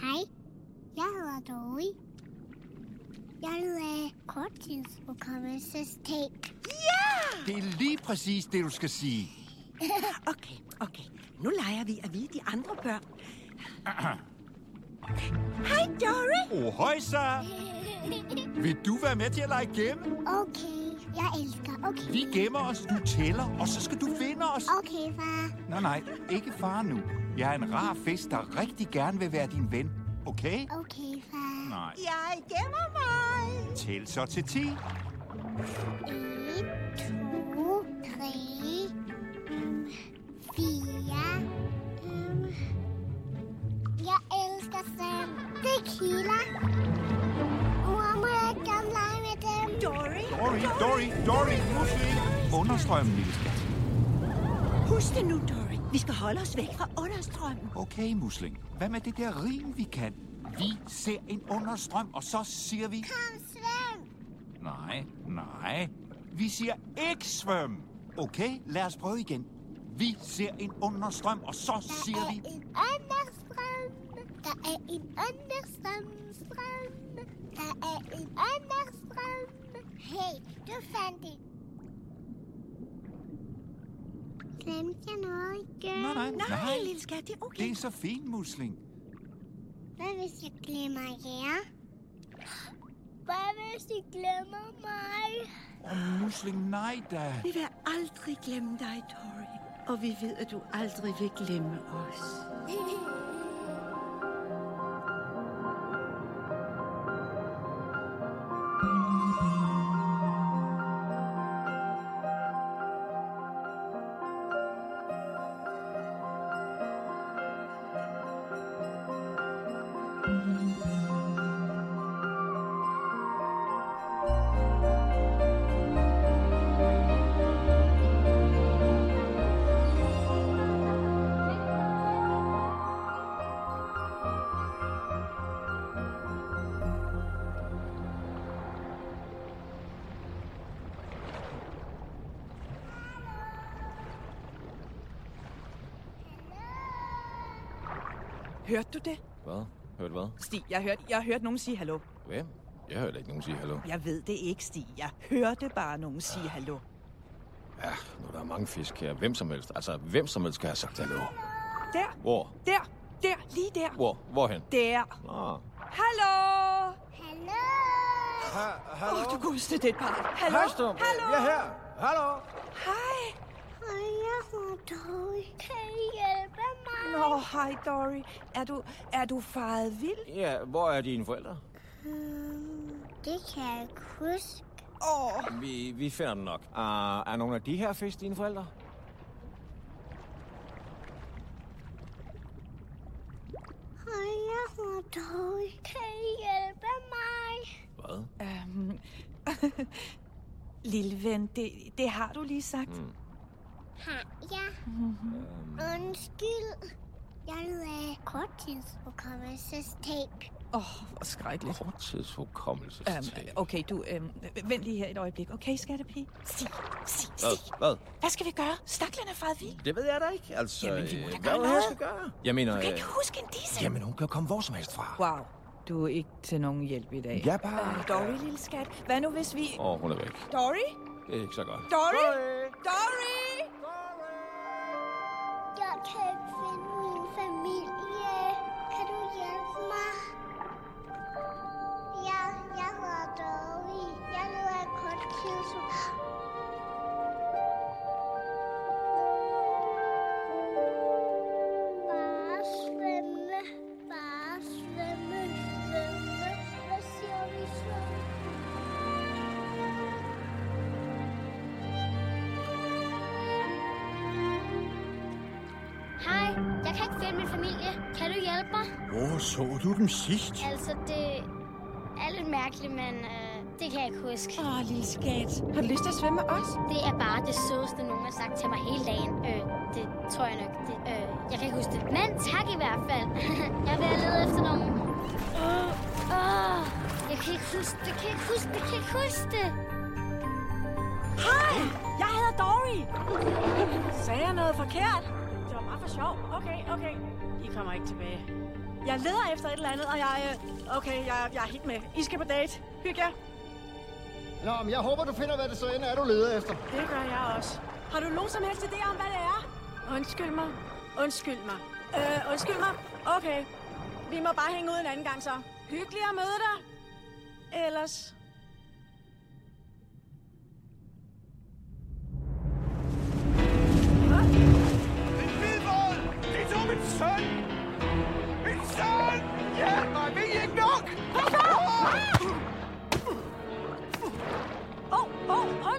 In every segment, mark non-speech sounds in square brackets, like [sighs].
Hej, jeg hedder Dory. Jeg af korttidshukommelsestab. Det er lige præcis det, du skal sige. [laughs] Okay, okay. Nu leger vi, at vi er de andre børn. [clears throat] Hej, Dory. Oh, hej så! [laughs] Vil du være med til at lege gemme? Okay, jeg elsker. Okay. Vi gemmer os, du tæller, og så skal du finde os. Okay, far. Nej, nej, ikke far nu. Jeg er en rar fisk, der rigtig gerne vil være din ven. Okay? Okay, far. Nej. Jeg gemmer mig. Tæl så til 10. 1, 2, 3, 4. Jeg elsker sand. Det kilder. Mor, må jeg ikke gerne lege med dem? Dory. Dory, Dory, Dory, musling. Understrømmen, lille skat. Husk det nu, Dory. Vi skal holde os væk fra understrømmen. Okay, musling. Hvad med det der rim, vi kan? Vi ser en understrøm, og så siger vi... Kom, svøm. Nej, nej. Vi siger ikke svøm. Okay, lad os prøve igen. Vi ser en understrøm, og så Der siger er vi... en understrøm. Der er en understrøm. Strøm. Der er en understrøm. Hey, du fandt det. Glemte jeg noget igen? Nej, nej, Nej, lille skat, det er okay. Det er så fint, musling. Hvad hvis jeg glemmer jer? Hvad hvis I glemmer mig? Og musling, nej da. Vi vil aldrig glemme dig, Dory. Og vi ved, at du aldrig vil glemme os. [laughs] Hørte du det? Hvad? Hørte hvad? Stig, jeg hørte, jeg hørte nogen sige hallo. Hvem? Jeg hørte ikke nogen sige hallo. Jeg ved det ikke, Stig. Jeg hørte bare nogen sige hallo. Ja, nu er der mange fisk her. Hvem som helst. Altså, hvem som helst skal have sagt hallo. Der, Hvor? der, der, lige der. Hvor? Hvorhen? Der. Nå. Hallo! Hallo? Åh, oh, du godeste, det er. Hallo? Hallo? Hallo? Jeg er her. Hallo? Hej. Hej, jeg hedder Dory. Kan I hjælpe mig? Nå, hej, Dory. Er du, er du faret vild? Ja, hvor er dine forældre? Hmm, det kan jeg ikke huske. Åh, oh, Vi, vi finder dem nok. Uh, er nogle af de her fisk dine forældre? Hej, jeg hedder Dory. Kan I hjælpe mig? Hvad? øhm, [laughs] lille ven, det, det har du lige sagt. Mm. Har jeg? Undskyld. Jeg lider af korttidshukommelsestab. Åh, oh, hvor skrækkeligt. Korttidshukommelse. Um, okay, du, um, vent lige her et øjeblik. Okay, skattepige? Stig, Hvad? Stig. Hvad? Hvad skal vi gøre? Staklen er faret vild. Det ved jeg da ikke. Altså, Jamen, vi må da øh, gøre hvad noget. skal gøre? Jeg mener... Du kan øh, ikke huske en disse. Jamen, hun kan komme hvor som helst fra. Wow, du er ikke til nogen hjælp i dag. Er bare... Uh, Dory, lille skat. Hvad nu, hvis vi... Åh, oh, hun er væk. Dory? Det er ikke så godt. Dory? Dory? Jeg kan ikke finde min familie. Kan du hjælpe mig? Ja, jeg hedder Dory. Jeg lider af korttidshukommelse. Finde min familie. Kan du hjælpe mig? Hvor så du dem sidst? Altså, det er lidt mærkeligt, men øh, det kan jeg ikke huske. Åh, oh, lille skat. Har du lyst til at svømme med os? Det er bare det sødeste, nogen har sagt til mig hele dagen. Øh, det tror jeg nok. Det, øh, jeg kan ikke huske det. Men tak i hvert fald. [laughs] jeg vil lede efter nogen. Øh, øh, jeg kan ikke huske det. Jeg kan ikke huske det. Jeg kan ikke huske det. Hej, jeg hedder Dory. Sagde jeg noget forkert? For sjov. Okay, okay. I kommer ikke tilbage. Jeg leder efter et eller andet, og jeg... Øh, okay, jeg, jeg er helt med. I skal på date. Hyg jer. Nå, men jeg håber, du finder, hvad det så end er, du leder efter. Det gør jeg også. Har du nogen som helst idé om, hvad det er? Undskyld mig. Undskyld mig. Øh, undskyld mig. Okay. Vi må bare hænge ud en anden gang så. Hyggeligt at møde dig. Ellers...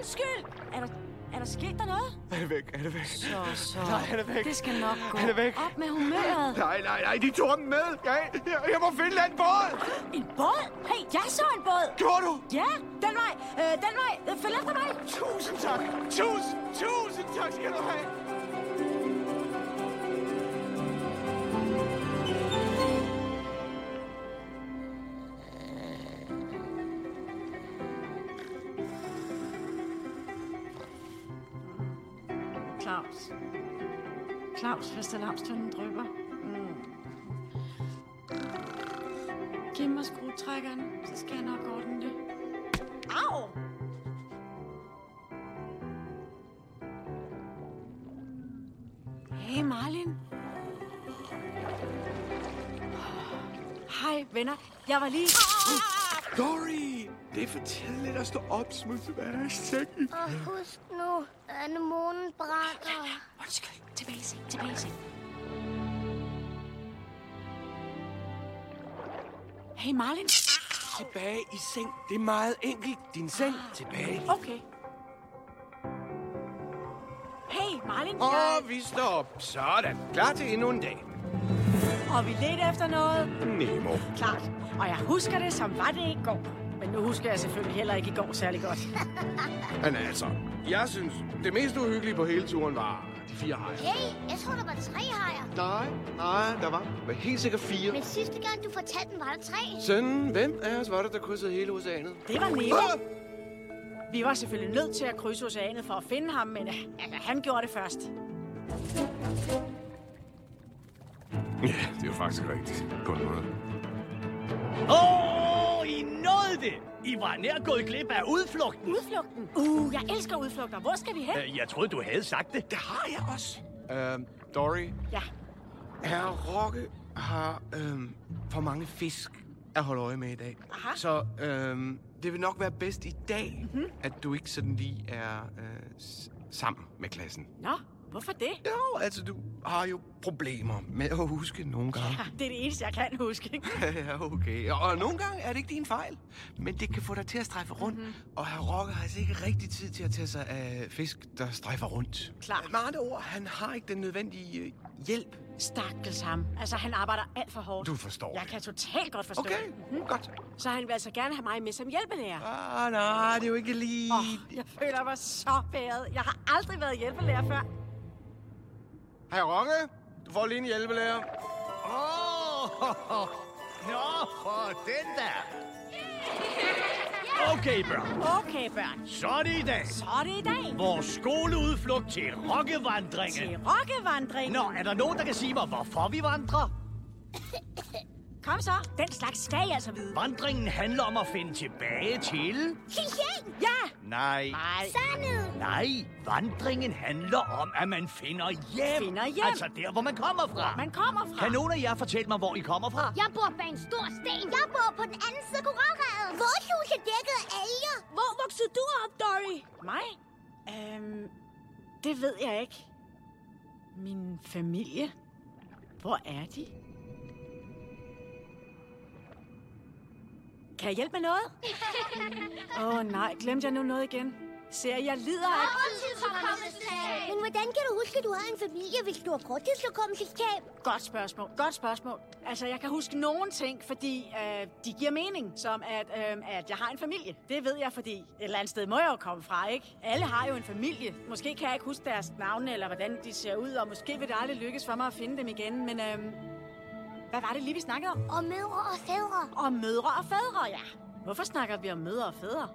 undskyld! Er der, er der sket der noget? Er det væk? Er det væk? Så, så. Nej, han er væk. Det skal nok gå. Han er væk. Op med humøret. Nej, nej, nej, de tog ham med. Jeg, jeg, jeg må finde en båd. En båd? Hey, jeg så en båd. Gjorde du? Ja, den vej. Øh, den vej. Øh, Følg efter mig. Tusind tak. Tusind, tusind tak skal du have. Lams, hvis alarmstunden drypper. Mm. Giv mig skruetrækkeren, så skal jeg nok ordne det. Au! Hey, Marlin. Hej, venner. Jeg var lige... Dory, det er for tidligt at stå op, smudsevær i sengen. Og husk nu, anemonen brænder. Undskyld. Tilbage i seng, tilbage i seng. Hey, Marlin. Tilbage i seng. Det er meget enkelt. Din seng tilbage. Okay. Hey, Marlin. Og Jeg... vi står op. Sådan. Klar til endnu en dag. Og vi ledte efter noget. Nemo. Klart. Og jeg husker det, som var det i går. Men nu husker jeg selvfølgelig heller ikke i går særlig godt. [laughs] Men altså, jeg synes, det mest uhyggelige på hele turen var de fire hajer. Hey, jeg tror, der var tre hajer. Nej, nej, der var var helt sikkert fire. Men sidste gang, du fortalte den, var der tre. Sådan, hvem af os var det, der krydsede hele oceanet? Det var Nemo. Ah! Vi var selvfølgelig nødt til at krydse oceanet for at finde ham, men øh, altså, han gjorde det først. Ja, det er jo faktisk rigtigt. På en måde. Åh, oh, nåede det! I var nær gået glip af udflugten. Udflugten. Uh, jeg elsker udflugter. Hvor skal vi hen? Øh, Jeg troede, du havde sagt det. Det har jeg også. Uh, Dory, Ja. herre Rokke har uh, for mange fisk at holde øje med i dag. Aha. Så uh, det vil nok være bedst i dag, mm-hmm. at du ikke sådan lige er uh, s- sammen med klassen. Nå, hvorfor det? Jo, altså du har jo problemer med at huske nogle gange. Ja, det er det eneste, jeg kan huske. [laughs] Ja, okay. Og nogle gange er det ikke din fejl. Men det kan få dig til at strejfe rundt. Mm-hmm. Og herr Rokke har altså ikke rigtig tid til at tage sig af fisk, der strejfer rundt. Klart. Med andre ord, han har ikke den nødvendige øh, hjælp. Stakkels ham. Altså, han arbejder alt for hårdt. Du forstår Jeg det. kan totalt godt forstå Okay, det. Mhm. godt. Så han vil altså gerne have mig med som hjælpelærer. Ah, nej, det er jo ikke lige... Åh, jeg føler mig så bæret. Jeg har aldrig været hjælpelærer før. Herr Rokke, du får lige en hjælpelærer. Åh, oh, [laughs] Nå, for den der. Okay, børn. Okay, børn. Så er det i dag. Så er det i dag. Vores skoleudflugt til Til rokkevandringen. rokkevandring. Nå, er der nogen, der kan sige mig, hvorfor vi vandrer? [laughs] Kom så. Den slags skal jeg altså vide. Vandringen handler om at finde tilbage til... Kliché! Ja. Nej. Nej. Sandhed! Nej, vandringen handler om, at man finder hjem. Finder hjem. Altså der, hvor man kommer fra. Man kommer fra. Kan nogen af jer fortælle mig, hvor I kommer fra? Jeg bor bag en stor sten. Jeg bor på den anden side af koralrevet. Vores hus er dækket af alger. Hvor voksede du op, Dory? Mig? Øhm, det ved jeg ikke. Min familie? Hvor er de? Kan jeg hjælpe med noget? [laughs] Åh oh, nej, glemte jeg nu noget igen? Ser jeg lider af... Men hvordan kan du huske, at du har en familie, hvis du har fortidshukommelsestab? Godt spørgsmål, godt spørgsmål. Altså, jeg kan huske nogle ting, fordi øh, de giver mening, som at, øh, at jeg har en familie. Det ved jeg, fordi et eller andet sted må jeg jo komme fra, ikke? Alle har jo en familie. Måske kan jeg ikke huske deres navne, eller hvordan de ser ud, og måske vil det aldrig lykkes for mig at finde dem igen, men... Øh, hvad var det lige, vi snakkede om? Og mødre og fædre. Om mødre og fædre, ja. Hvorfor snakker vi om mødre og fædre?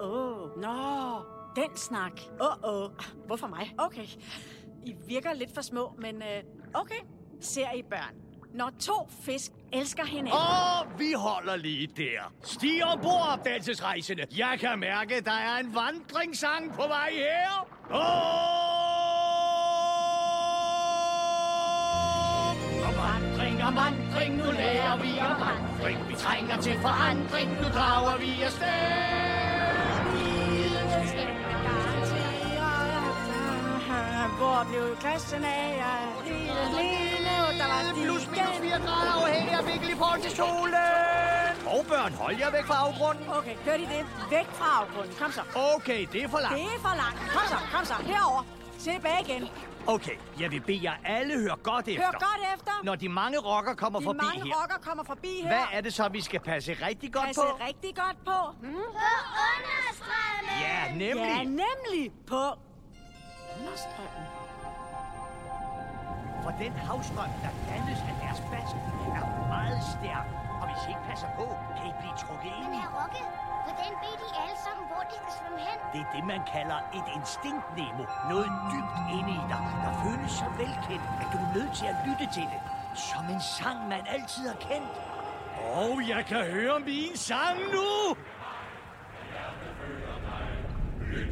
Åh, oh, nå, den snak. Åh, oh, åh. Oh. Hvorfor mig? Okay. I virker lidt for små, men øh, okay. Ser I børn? når to fisk elsker hinanden. Og vi holder lige der. Stig ombord, opdagelsesrejsende. Jeg kan mærke, der er en vandringssang på vej her. Åh! Og og vandring, nu lærer vi om vandring. Vi trænger til forandring, nu drager vi afsted. Hvor blev klassen af? Jeg lille, lille, der var de Plus minus 4 grader afhængig af vinkel i forhold til solen. Og børn, hold jer væk fra afgrunden. Okay, gør de det? Væk fra afgrunden. Kom så. Okay, det er for langt. Det er for langt. Kom så, kom så. Herover. Tilbage igen. Okay, jeg vil bede jer alle høre godt efter. Hør godt efter. Når de mange rocker kommer De forbi mange her, rocker kommer forbi her. hvad er det så, vi skal passe rigtig godt Passe på? rigtig godt på. Hmm? På understrømmen! Ja, nemlig. Ja, nemlig på understrømmen. For den havstrøm, der dannes af deres bask, er meget stærk. Og hvis I ikke passer på, kan I blive trukket ind i. her Rokke, hvordan ved de alle sammen, hvor de skal svømme hen? Det er det, man kalder et instinkt, Nemo. Noget dybt inde i dig, der føles så velkendt, at du er nødt til at lytte til det. Som en sang, man altid har kendt. Og jeg kan høre min sang nu! Vi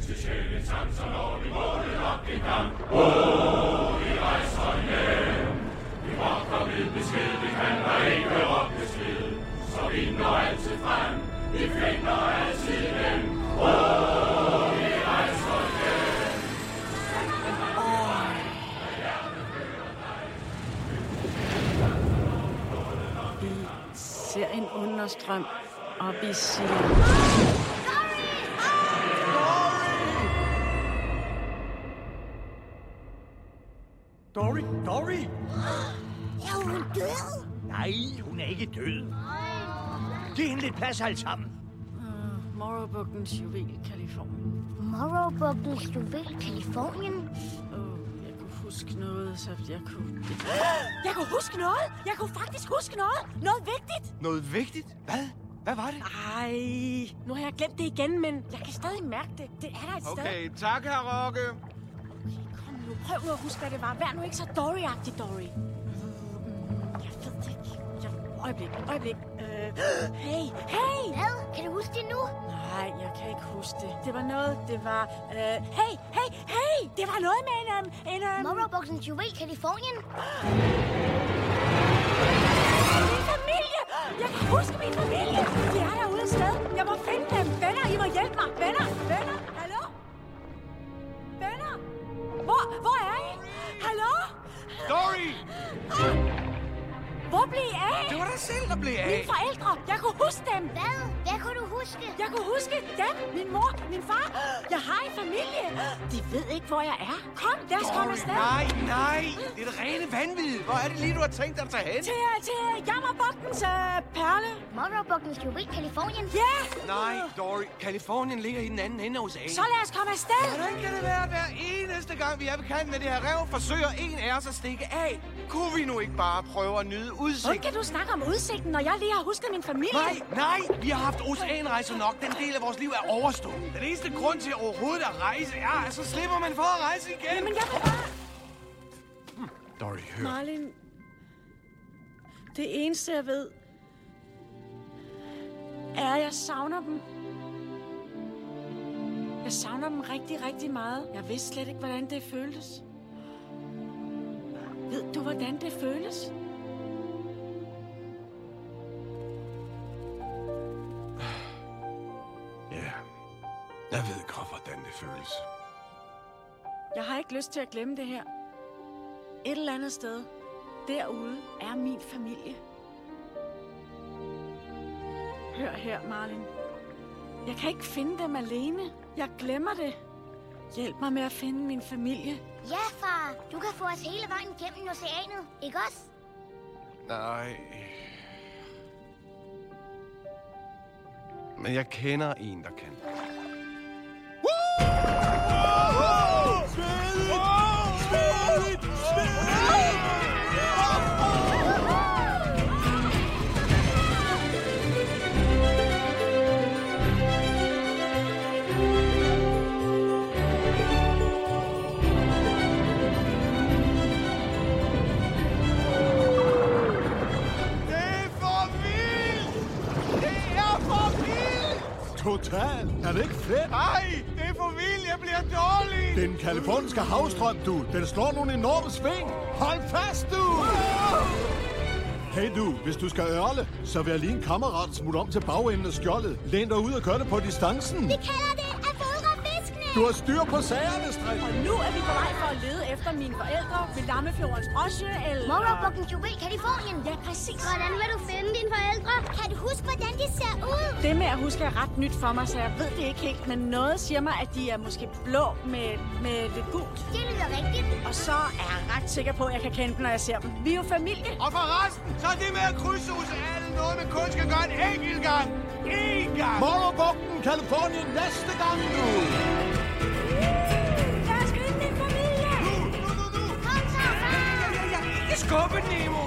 ser en understrøm, og vi siger... Dory, Dory! [gasps] Er hun død? Nej, hun er ikke død. Giv hende lidt plads alle sammen. Morrowbugtens juvel, Kalifornien. Morrowbugtens juvel, Kalifornien. Oh, jeg kunne huske noget, så jeg kunne... [gasps] Jeg kunne huske noget! Jeg kunne faktisk huske noget! Noget vigtigt! Noget vigtigt? Hvad? Hvad var det? Ej, nu har jeg glemt det igen, men jeg kan stadig mærke det. Det er der et sted. Okay, tak, herr Rokke. Kom nu, prøv nu at huske, hvad det var. Vær nu ikke så Dory-agtig, Dory. Mm, Jeg ved det ikke. Jeg... Øjeblik, øjeblik. Hey, hey! Hvad? Kan du huske det nu? Nej, jeg kan ikke huske det. Det var noget, det var... Øh... Hey, hey, hey! Det var noget med en... Um, en um... Morrowbugtens juvel, Kalifornien. Min familie! Jeg kan huske min familie! De er derude et sted. Jeg må finde dem. Venner, I må hjælpe mig. Venner, venner, hallo? Venner? Hvor, hvor er I? Hallo? Dory! Hvor blev I af? Det var dig selv, der blev af. Mine forældre. Jeg kunne huske dem. Hvad? Hvad kunne du huske? Jeg kunne huske dem. Min mor, min far. Jeg har en familie. De ved ikke, hvor jeg er. Kom, lad os komme afsted. nej, nej. Det er det rene vanvid. Hvor er det lige, du har tænkt dig at tage hen? Til, til Jammerbugtens øh, perle. Morrowbugtens juvel, Kalifornien. Ja. Nej, Dory. Kalifornien ligger i den anden ende af oceanet. Så lad os komme afsted. Hvordan kan det være, at hver eneste gang, vi er bekendt med det her rev, forsøger en af os at stikke af? Kunne vi nu ikke bare prøve at nyde Hvordan udsigten? kan du snakke om udsigten, når jeg lige har husket min familie? Nej, nej, vi har haft oceanrejser nok. Den del af vores liv er overstået. Den eneste grund til overhovedet at rejse er, at så slipper man for at rejse igen. Men jeg vil bare... Dory, hør. Marlin, det eneste jeg ved, er, at jeg savner dem. Jeg savner dem rigtig, rigtig meget. Jeg vidste slet ikke, hvordan det føltes. Ved du, hvordan det føles? Ja, jeg ved godt, hvordan det føles. Jeg har ikke lyst til at glemme det her. Et eller andet sted, derude, er min familie. Hør her, Marlin. Jeg kan ikke finde dem alene. Jeg glemmer det. Hjælp mig med at finde min familie. Ja, far. Du kan få os hele vejen gennem oceanet. Ikke også? Nej. Men jeg kender en, der kan. Total. Er det ikke fedt? Ej, det er for vildt. Jeg bliver dårlig. Den kaliforniske havstrøm, du. Den slår nogle enorme sving. Hold fast, du! Hey du, hvis du skal ørle, så vil jeg lige en kammerat smutte om til bagenden af skjoldet. Læn dig ud og gør det på distancen. Vi kalder Du har styr på sagerne, Strik. Og nu er vi på vej for at lede efter mine forældre ved Lammefjordens Osje, eller... Morgenbukken Juvel, Kalifornien. Ja, præcis. Hvordan vil du finde dine forældre? Kan du huske, hvordan de ser ud? Det med at huske er ret nyt for mig, så jeg ved det ikke helt. Men noget siger mig, at de er måske blå med, med lidt gult. Det lyder rigtigt. Og så er jeg ret sikker på, at jeg kan kende dem, når jeg ser dem. Vi er jo familie. Og for resten, så er det med at krydshuse alle noget, man kun skal gøre en enkelt gang. En gang. Morgenbugten, Kalifornien næste gang, du! Skubbe, Nemo.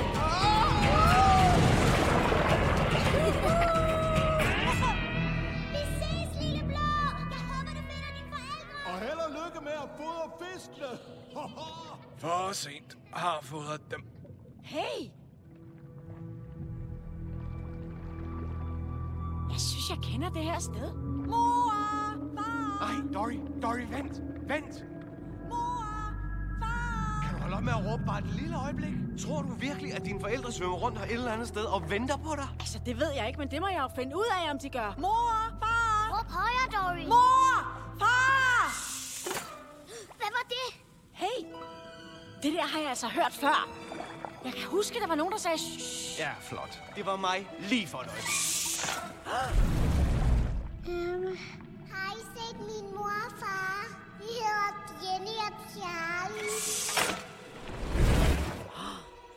Vi ses, lille blå. Jeg håber, du finder dine forældre. Og held og lykke med at fodre fiskene. For sent har fodret dem. Hey! Jeg synes, jeg kender det her sted. Mor! Far! Ej, Dory, Dory, vent, vent. Holde op med at råbe bare et lille øjeblik? Tror du virkelig, at dine forældre svømmer rundt her et eller andet sted og venter på dig? Altså, det ved jeg ikke, men det må jeg jo finde ud af, om de gør. Mor! Far! Råb højere, Dory. Mor! Far! Hvad var det? Hey! Det der har jeg altså hørt før. Jeg kan huske, der var nogen, der sagde... Shh. Ja, flot. Det var mig lige for øjeblik. Um, har I set min mor og far? De hedder Jenny og Charlie.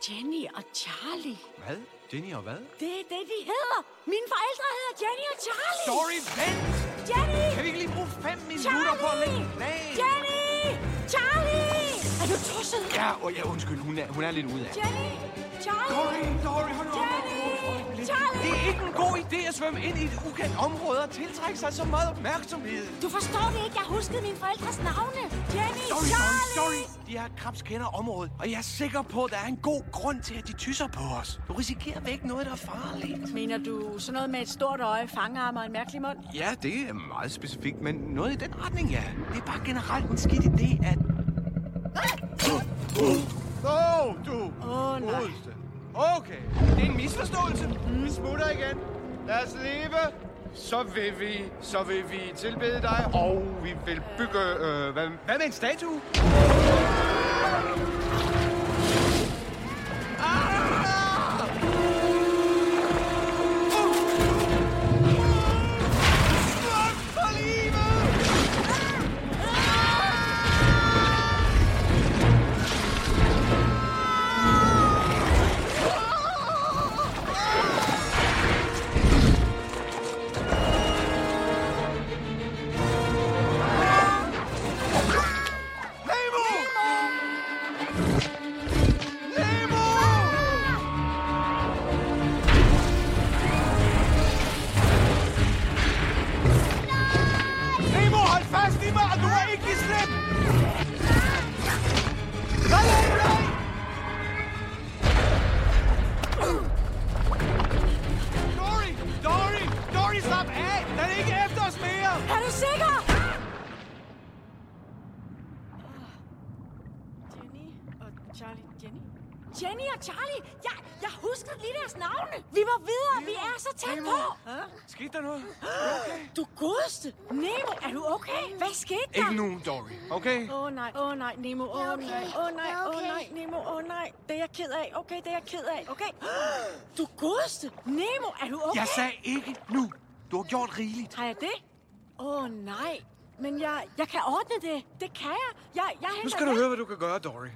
Jenny og Charlie. Hvad? Jenny og hvad? Det er det, de hedder. Mine forældre hedder Jenny og Charlie. Dory, vent! Jenny! Kan vi ikke lige bruge fem minutter på at lægge plan? Jenny! Charlie! Du tosset? Ja, og ja, undskyld, hun er, hun er lidt ude af. Jenny! Charlie! Dory, Dory, hold nu. Jenny! Det Charlie! er ikke en god idé at svømme ind i et ukendt område og tiltrække sig så meget opmærksomhed. Du forstår det ikke. Jeg huskede mine forældres navne. Jenny! Dory, Dory, Charlie! Dory. De her krabs kender området, og jeg er sikker på, at der er en god grund til, at de tysser på os. Du risikerer væk noget, der er farligt. Mener du sådan noget med et stort øje, fangarm og en mærkelig mund? Ja, det er meget specifikt, men noget i den retning, ja. Det er bare generelt en skidt idé, at... Åh, oh, du! Åh, nej. Godeste. Okay, det er en misforståelse. Vi smutter igen. Lad os leve. Så vil vi, så vil vi tilbede dig, og vi vil bygge, øh, hvad, Hvad med en statue? Du godeste! Nemo, er du okay? Hvad skete der? Ikke nu, Dory. Okay? Åh oh, nej, åh oh, nej, Nemo, åh oh, okay. nej, åh oh, nej, åh oh, nej, Nemo, åh oh, nej. Det er jeg ked af, okay, det er jeg ked af, okay? Du godeste! Nemo, er du okay? Jeg sagde ikke nu. Du har gjort rigeligt. Har jeg det? Åh oh, nej, men jeg, jeg kan ordne det. Det kan jeg. Jeg, jeg Nu skal du høre, hvad du kan gøre, Dory.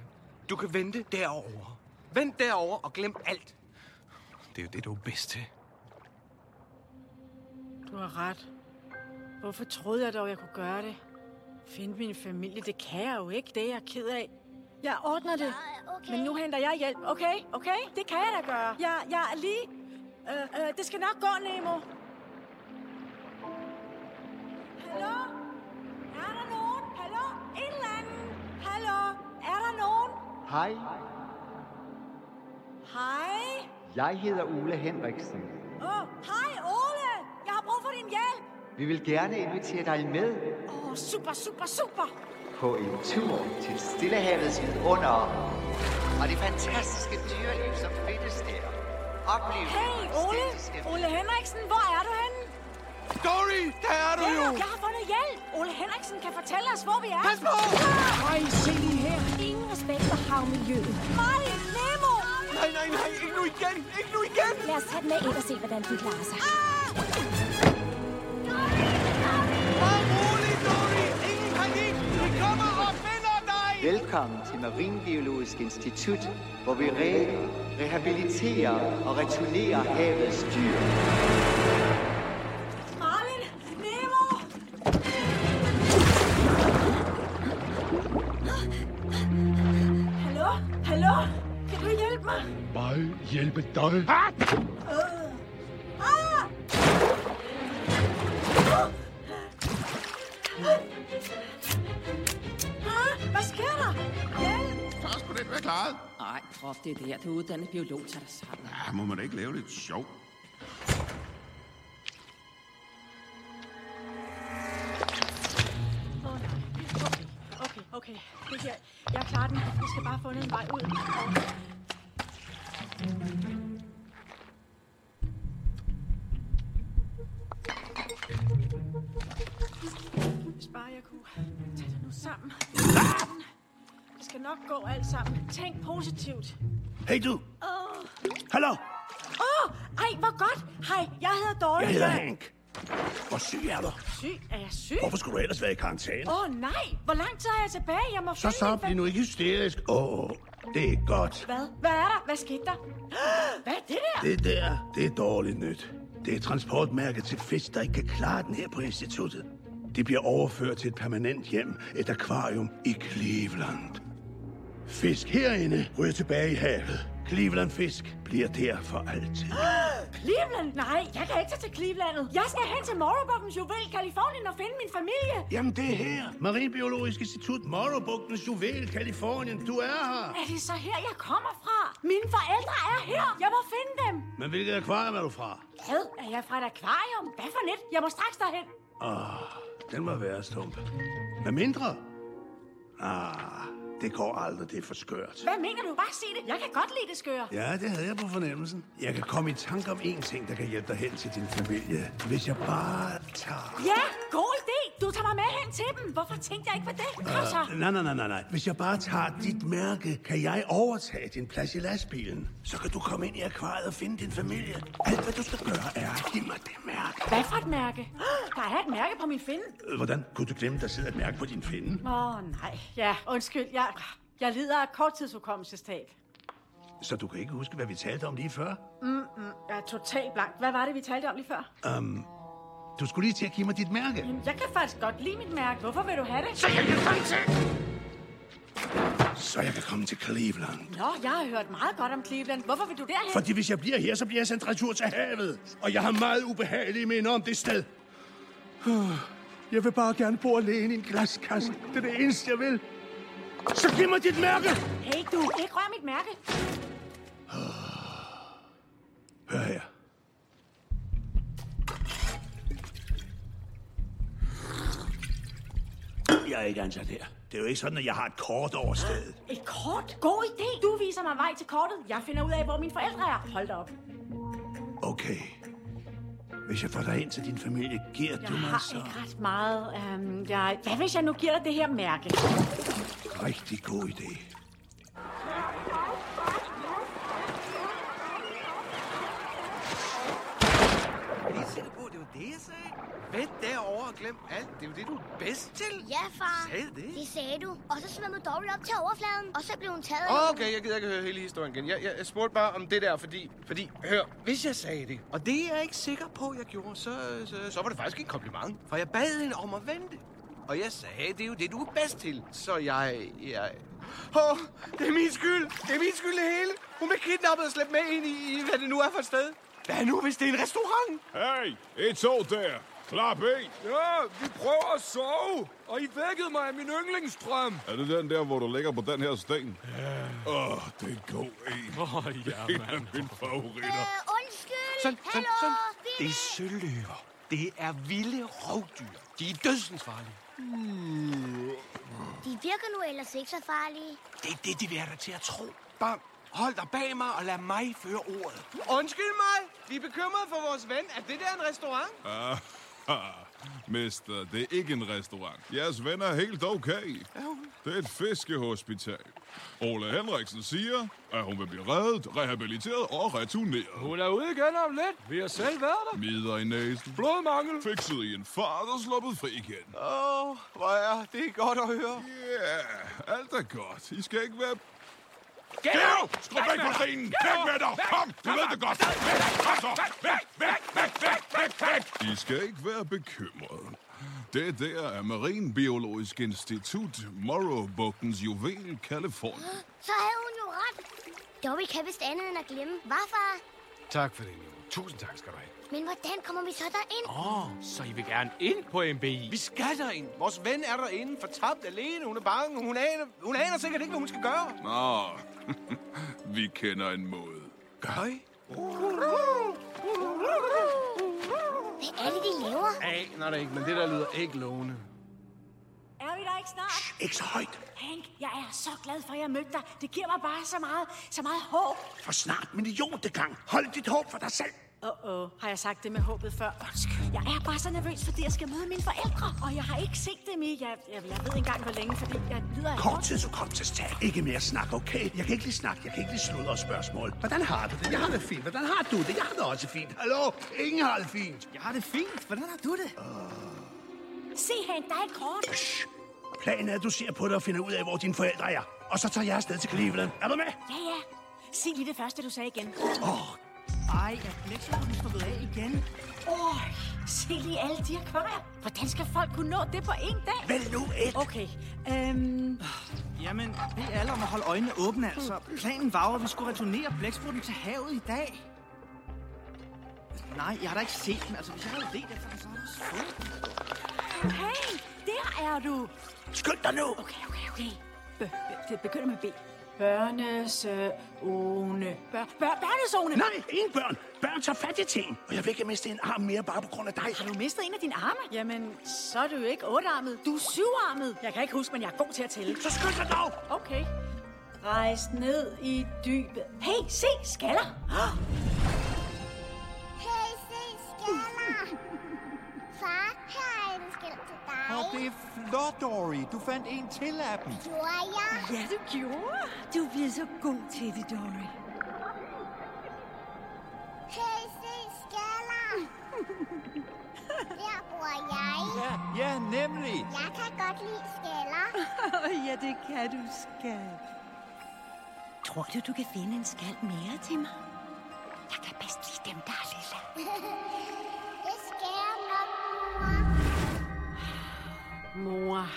Du kan vente derovre. Vent derovre og glem alt. Det er jo det, du er bedst til. Du har ret. Hvorfor troede jeg dog, jeg kunne gøre det? Finde min familie, det kan jeg jo ikke. Det er jeg ked af. Jeg ordner det. okay. Men nu henter jeg hjælp, okay? Okay? Det kan jeg da gøre. Jeg, jeg er lige... Øh, øh, det skal nok gå, Nemo. Hallo? Er der nogen? Hallo? En eller anden? Hallo? Er der nogen? Hej, Hej? jeg hedder Ole Henriksen. Åh, oh, hej Ole! Brug for din hjælp. Vi vil gerne invitere dig med Åh, oh, super, super, super. på en tur til Stillehavets vidunder og det fantastiske dyreliv, som findes der. Oplev Hey, Ole. Ole Henriksen, hvor er du henne? Dory, der er du jo! Jeg har fundet hjælp. Ole Henriksen kan fortælle os, hvor vi er. Pas på! Ej, se lige her. Ingen respekt for havmiljøet. Nej, Nemo! Nej, nej, nej, ikke nu igen! Ikke nu igen! Lad os tage den med ind og se, hvordan de klarer sig. Bare Velkommen til Marinbiologisk Institut, hvor vi re- rehabiliterer og returnerer havets dyr. Marlin! Nemo! Hallo? Hallo? Kan du hjælpe mig? Mig hjælpe dig? Ah, klaret. Nej, drop det der. Du er uddannet biolog, tag dig sammen. Ja, må man da ikke lave lidt sjov? Okay. Det her, jeg klarer den. Vi skal bare finde en vej ud. Hvis bare jeg kunne tage det nu sammen. Det skal nok gå alt sammen. Tænk positivt. Hey du, Åh, hallo, oh, ej, hvor godt. Hej, jeg hedder Dory. jeg hedder Hank. Hvor syg er du? Syg? Er jeg syg? Hvorfor skulle du ellers være i karantæne? Åh, oh, nej. Hvor lang tid er jeg tilbage? Jeg må Så finde så, min bliv nu ikke hysterisk. Åh, oh, det er godt. Hvad? Hvad er der? Hvad skete der? Hvad er det der? Det der, det er dårligt nyt. Det er transportmærket til fisk, der ikke kan klare den her på instituttet. De bliver overført til et permanent hjem, et akvarium i Cleveland. Fisk herinde ryger tilbage i havet. Cleveland Fisk bliver der for altid. [gasps] Cleveland? Nej, jeg kan ikke tage til Clevelandet. Jeg skal hen til Morrowbugtens juvel, Kalifornien og finde min familie. Jamen det er her. Marinbiologisk Institut, Morrowbugtens Juvel, Kalifornien. Du er her. Er det så her, jeg kommer fra? Mine forældre er her. Jeg må finde dem. Men hvilket akvarium er du fra? Hvad? Er jeg fra et akvarium? Hvad for net? Jeg må straks derhen. Åh, den må være stump. Hvad mindre? Ah, det går aldrig, det er for skørt. Hvad mener du? Bare sig det. Jeg kan godt lide det skøre. Ja, det havde jeg på fornemmelsen. Jeg kan komme i tanke om én ting, der kan hjælpe dig hen til din familie. Hvis jeg bare tager... Ja, god idé. Du tager mig med hen til dem. Hvorfor tænkte jeg ikke på det? Kom så. Uh, nej, nej, nej, nej, nej. Hvis jeg bare tager dit mærke, kan jeg overtage din plads i lastbilen. Så kan du komme ind i akvariet og finde din familie. Alt, hvad du skal gøre, er at give mig det mærke. Hvad for et mærke? Der er et mærke på min finde. Hvordan kunne du glemme, der sidder et mærke på din finde? Åh, oh, nej. Ja, undskyld. Jeg, jeg lider af korttidshukommelsestab. Så du kan ikke huske, hvad vi talte om lige før? Mm, mm, jeg er totalt blank. Hvad var det, vi talte om lige før? Um, du skulle lige til at give mig dit mærke. Jamen, Jeg kan faktisk godt lide mit mærke. Hvorfor vil du have det? Så jeg kan komme til! Så jeg kan komme til Cleveland. Nå, jeg har hørt meget godt om Cleveland. Hvorfor vil du derhen? Fordi hvis jeg bliver her, så bliver jeg sendt retur til havet. Og jeg har meget ubehagelige minder om det sted. Jeg vil bare gerne bo alene i en glaskasse. Det er det eneste, jeg vil. Så giv mig dit mærke! Hey, du. Ikke rør mit mærke. [sighs] Hør her. Jeg er ikke ansat her. Det er jo ikke sådan, at jeg har et kort over stedet. [gasps] Et kort? God idé. Du viser mig vej til kortet. Jeg finder ud af, hvor mine forældre er. Hold da op. Okay. Hvis jeg får dig ind til din familie, giver Jeg du mig har så... ikke ret meget. Um, jeg... Hvad hvis jeg nu giver dig det her mærke? Rigtig god idé. Er på, at det var det, jeg sagde? Vent derovre og glem alt. Det er jo det, du er bedst til. Ja, far. Sagde det? Det sagde du. Og så svømmede Dory op til overfladen, og så blev hun taget. Okay, jeg gider ikke høre hele historien igen. Jeg, jeg, jeg spurgte bare om det der, fordi... Fordi, hør, hvis jeg sagde det, og det er jeg ikke sikker på, jeg gjorde, så, så, så var det faktisk en kompliment. For jeg bad hende om at vente. Og jeg sagde, det er jo det, du er bedst til. Så jeg... jeg... Åh, oh, det er min skyld. Det er min skyld det hele. Hun blev kidnappet og slæbt med ind i, i, hvad det nu er for et sted. Hvad nu, hvis det er en restaurant? Hey, et så der. Klar B. Ja, vi prøver at sove, og I vækkede mig af min yndlingsdrøm. Er det den der, hvor du ligger på den her sten? Ja. Åh, oh, [laughs] det er en god en. Åh, oh, ja, En af mine favoritter. Øh, undskyld. Sådan, sådan, Hallo. sådan. Det Det er søløver. Det er vilde rovdyr. De er dødsensfarlige. De virker nu ellers ikke så farlige. Det er det, de vil have dig til at tro. Bang, hold dig bag mig og lad mig føre ordet. Undskyld mig. Vi er bekymrede for vores ven. Er det der en restaurant? Ah, [laughs] mister, det er ikke en restaurant. Jeres ven er helt okay. Det er et fiskehospital. Ole Henriksen siger, at hun vil blive reddet, rehabiliteret og returneret. Hun er ude igen om lidt. Vi har selv været der. Mider i næsen. Blodmangel. Fikset i en fart og sluppet fri igen. Åh, oh, hvor er det godt at høre. Ja, yeah, alt er godt. I skal ikke være... Gero! Skru væk fra scenen! Væk med dig! Kom, du ved det godt! Kom så! Væk, væk, væk, væk, væk, væk! I skal ikke være bekymrede. Det der er Marinbiologisk Institut, Morrow-bugtens juvel, Kalifornien. Så havde hun jo ret. Dobby kan vist andet end at glemme. Hvad, far? Tak for det, Nemo. Tusind tak skal du have. Men hvordan kommer vi så derind? Åh, oh, så I vil gerne ind på MBI? Vi skal derind. Vores ven er derinde, fortabt alene. Hun er bange. Hun aner, hun aner sikkert ikke, hvad hun skal gøre. Nå, [laughs] vi kender en måde. Gør I? Hvad er det, de laver? Aner det ikke, men det der lyder ikke lovende. Er vi der ikke snart? Ikke så højt. Hank, jeg er så glad for, at jeg mødte dig. Det giver mig bare så meget, så meget håb. For snart milliontegang. Hold dit håb for dig selv. Åh, oh, oh. har jeg sagt det med håbet før? Jeg er bare så nervøs, fordi jeg skal møde mine forældre. Og jeg har ikke set dem i, jeg, jeg, jeg ved ikke engang, hvor længe, fordi jeg lider af Korttidshukommelsestab. Ikke mere snak, okay? Jeg kan ikke lige snakke, jeg kan ikke lige sludre og spørgsmål. Hvordan har du det? Jeg har det fint. Hvordan har du det? Jeg har det også fint. Hallo? Ingen har det fint. Jeg har det fint. Hvordan har du det? Se, Hank, der er et kort. Planen er, at du ser på det og finder ud af, hvor dine forældre er. Og så tager jeg afsted til Cleveland. Er du med? Ja, ja. Sig lige det første, du sagde igen. Åh, Ej, er blæksprutten sluppet af igen? Åh, oh, se lige alle de akvarier. Hvordan skal folk kunne nå det på én dag? Vælg nu et. Okay, øhm... Jamen, det er alle om at holde øjnene åbne, altså. Planen var at vi skulle returnere blæksprutten til havet i dag. Nej, jeg har da ikke set den. Altså, hvis jeg havde let efter den, så havde jeg fået den. Hey, der er du. Skynd dig nu. Okay, okay, okay. B det begynder med B. Børnezone. Bør bør børnezone. Nej, ingen børn. Børn tager fat i ting. Og jeg vil ikke miste en arm mere bare på grund af dig. Har du mistet en af dine arme? Jamen, så er du jo ikke ottearmet. Du er syvarmet. Jeg kan ikke huske, men jeg er god til at tælle. Så skynd dig dog. Okay. Rejs ned i dybet. Hey, se, skaller. Hey, se, skaller. Far, her er en skæld. Og det er flot, Dory. Du fandt en til af dem. Gjorde jeg? Ja, du gjorde. Du bliver så god til det, Dory. Hey, se, skaller. Der bor jeg. Ja, ja, nemlig. Jeg kan godt lide skaller. [laughs] ja, det kan du, skat. Tror du, du kan finde en skal mere til mig? Jeg kan bedst lide dem, der er lille. [laughs] Det skal jeg nok, mor.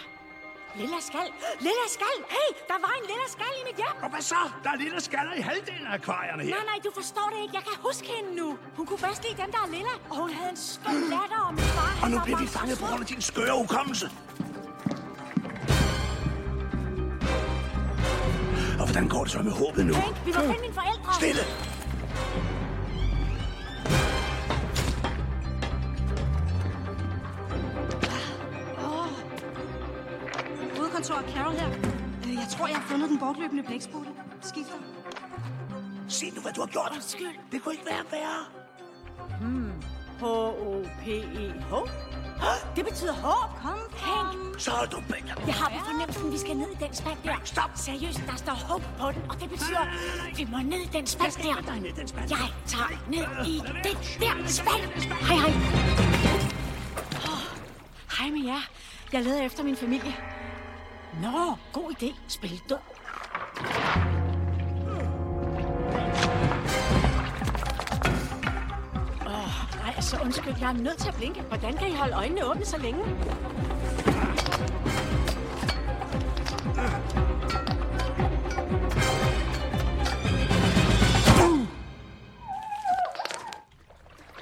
Lilla skal. Lilla skal. Hey, der var en lilla skal i mit hjem. Og hvad så? Der er lille skaller i halvdelen af akvarierne her. Nej, nej, du forstår det ikke. Jeg kan huske hende nu. Hun kunne bedst lide dem, der er lilla. Og hun havde en skøn latter, og min far... Og nu bliver vi fanget på grund af din skøre hukommelse. Og hvordan går det så med håbet nu? Hank, vi må finde mine forældre. Stille! Hovedkontor Carol her. Øh, Jeg tror, jeg har fundet den bortløbende blæksprutte. Skifter. Se nu, hvad du har gjort. Undskyld. Det kunne ikke være værre. Hmm. H-O-P-E-H? Det betyder håb. Kom, Hank, Så er du bedre. jeg har på fornemmelsen, vi skal ned i den spand der. Stop. Seriøst, der står håb på den, og det betyder, vi må ned i den spand Jeg der. dig ned i den spand. Jeg tager ned i den der spand. Hej, hej. Oh, hej med jer. Jeg leder efter min familie. Nå, god idé. Spil død. Åh, nej, altså undskyld, jeg er nødt til at blinke. Hvordan kan I holde øjnene åbne så længe?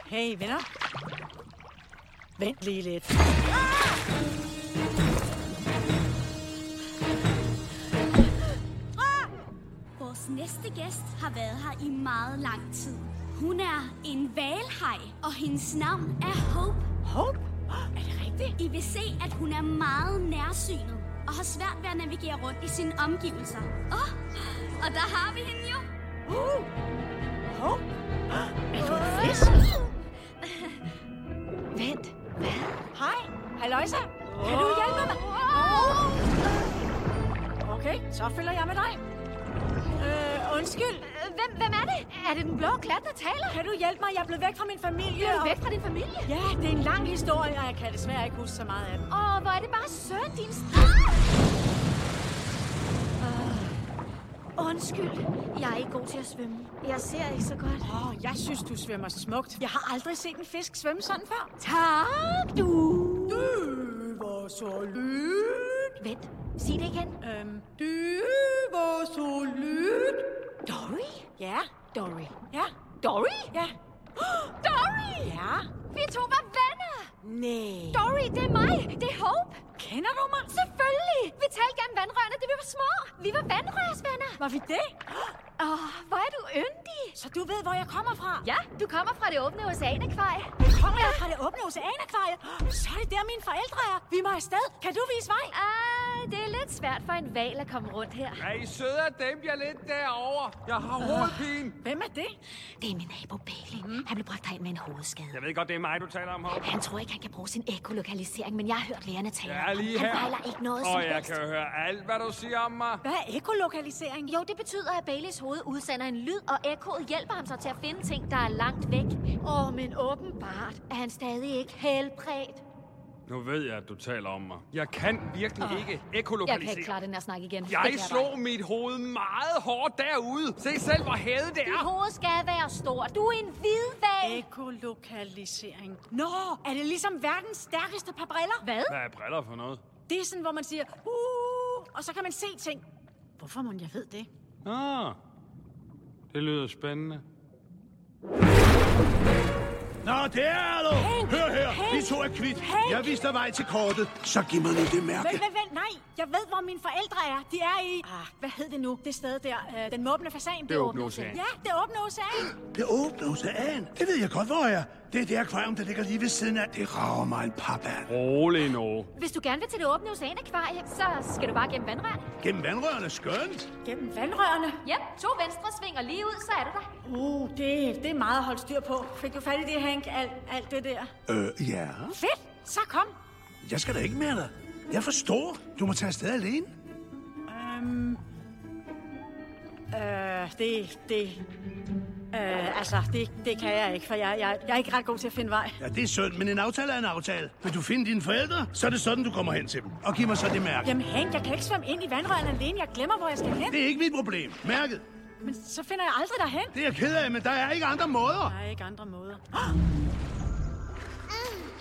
Hey, venner. Vent lige lidt. Ah! Næste gæst har været her i meget lang tid. Hun er en valhej, og hendes navn er Hope Hope? Er det rigtigt? I vil se, at hun er meget nærsynet og har svært ved at navigere rundt i sine omgivelser. Åh, oh, og der har vi hende jo. Uh. Hope? Er du fisk? Vent, hvad? Hej, halløjsa. Kan du hjælpe mig? Okay, så følger jeg med dig. Øh, undskyld. Hvem, hvem er det? Er det den blå klat, der taler? Kan du hjælpe mig? Jeg er blevet væk fra min familie. Er du og- væk fra din familie? Ja, det er en lang historie, og jeg kan desværre ikke huske så meget af den. Åh, hvor er det bare sødt, din Ah. Undskyld, jeg er ikke god til at svømme. Jeg ser ikke så godt. Åh, oh, jeg synes, du svømmer smukt. Jeg har aldrig set en fisk svømme sådan før. Tak, du. Det var så lyt. Vent, sig det igen. Øhm, det var så lyt. Dory? Yeah? Dory. Yeah? Dory? Yeah? [gasps] Dory! Yeah? Vi to var venner! Nej. Dory, det er mig. Det er Hope. Kender du mig? Selvfølgelig. Vi talte gennem vandrørene, da vi var små. Vi var vandrørsvenner. Var vi det? Åh, oh, hvor er du yndig. Så du ved, hvor jeg kommer fra? Ja, du kommer fra det åbne oceanakvarie. Kommer jeg fra det åbne oceanakvarie? Så er det der, mine forældre er. Vi må afsted. Kan du vise vej? Ah, det er lidt svært for en val at komme rundt her. Er I søde at dæmpe jer lidt derovre? Jeg har hovedpine. Hvem er det? Det er min nabo Bailey. Mm. Han blev bragt herind med en hovedskade. Jeg ved godt, det er mig, du taler om, Hope. Han tror ikke, han kan bruge sin ekolokalisering, men jeg har hørt lærerne tale Jeg er om. lige Han her. fejler ikke noget Og som jeg helst. kan høre alt, hvad du siger om mig. Hvad er ekolokalisering? Jo, det betyder, at Baileys hoved udsender en lyd, og ekkoet hjælper ham så til at finde ting, der er langt væk. Åh, oh, men åbenbart er han stadig ikke helbredt. Nu ved jeg, at du taler om mig. Jeg kan virkelig Åh. ikke Jeg kan ekolokalisere. ikke klare den her snak igen. Jeg slog mit hoved meget hårdt derude. Se selv, hvor hævet det Dit er. hoved skal være stort. Du er en hvidval. Ekolokalisering. Nå, er det ligesom verdens stærkeste par briller? Hvad? Hvad er briller for noget? Det er sådan, hvor man siger, uh, og så kan man se ting. Hvorfor må jeg ved det? Ah, det lyder spændende. Nå, det er! Hank! Hør her, Hank! vi to er. Hank! Jeg viste dig vej til kortet, så giv mig nu det mærke. Vent, vent, vent, nej. Jeg ved, hvor mine forældre er. De er i... Ah, hvad hed det nu? Det sted der. Øh, den måbne fasan. Det åbne ocean. Ja, det åbne ocean. Det åbne ocean. Det ved jeg godt, hvor er. Det er det akvarium, der ligger lige ved siden af. Det rager mig en papa. Rolig nu. Hvis du gerne vil til det åbne oceanakvarie, så skal du bare gennem vandrørene. Gennem vandrørene skønt. Gennem vandrørene. Ja, to venstre svinger lige ud, så er du der. Uh, det, det er meget at holde styr på. Fik du fat i det, Hank? Alt, alt det der. Øh, ja. Fedt. Så kom. Jeg skal da ikke med dig. Jeg forstår. Du må tage afsted alene. Øhm... Øh, det, det... Øh, altså, det, det kan jeg ikke, for jeg, jeg, jeg er ikke ret god til at finde vej. Ja, det er synd, men en aftale er en aftale. Vil du finde dine forældre, så er det sådan, du kommer hen til dem. Og giv mig så det mærke. Jamen, Hank, jeg kan ikke svømme ind i vandrørene alene. Jeg glemmer, hvor jeg skal hen. Det er ikke mit problem. Mærket. Men så finder jeg aldrig derhen. Det er jeg ked af, men der er ikke andre måder. Der er ikke andre måder.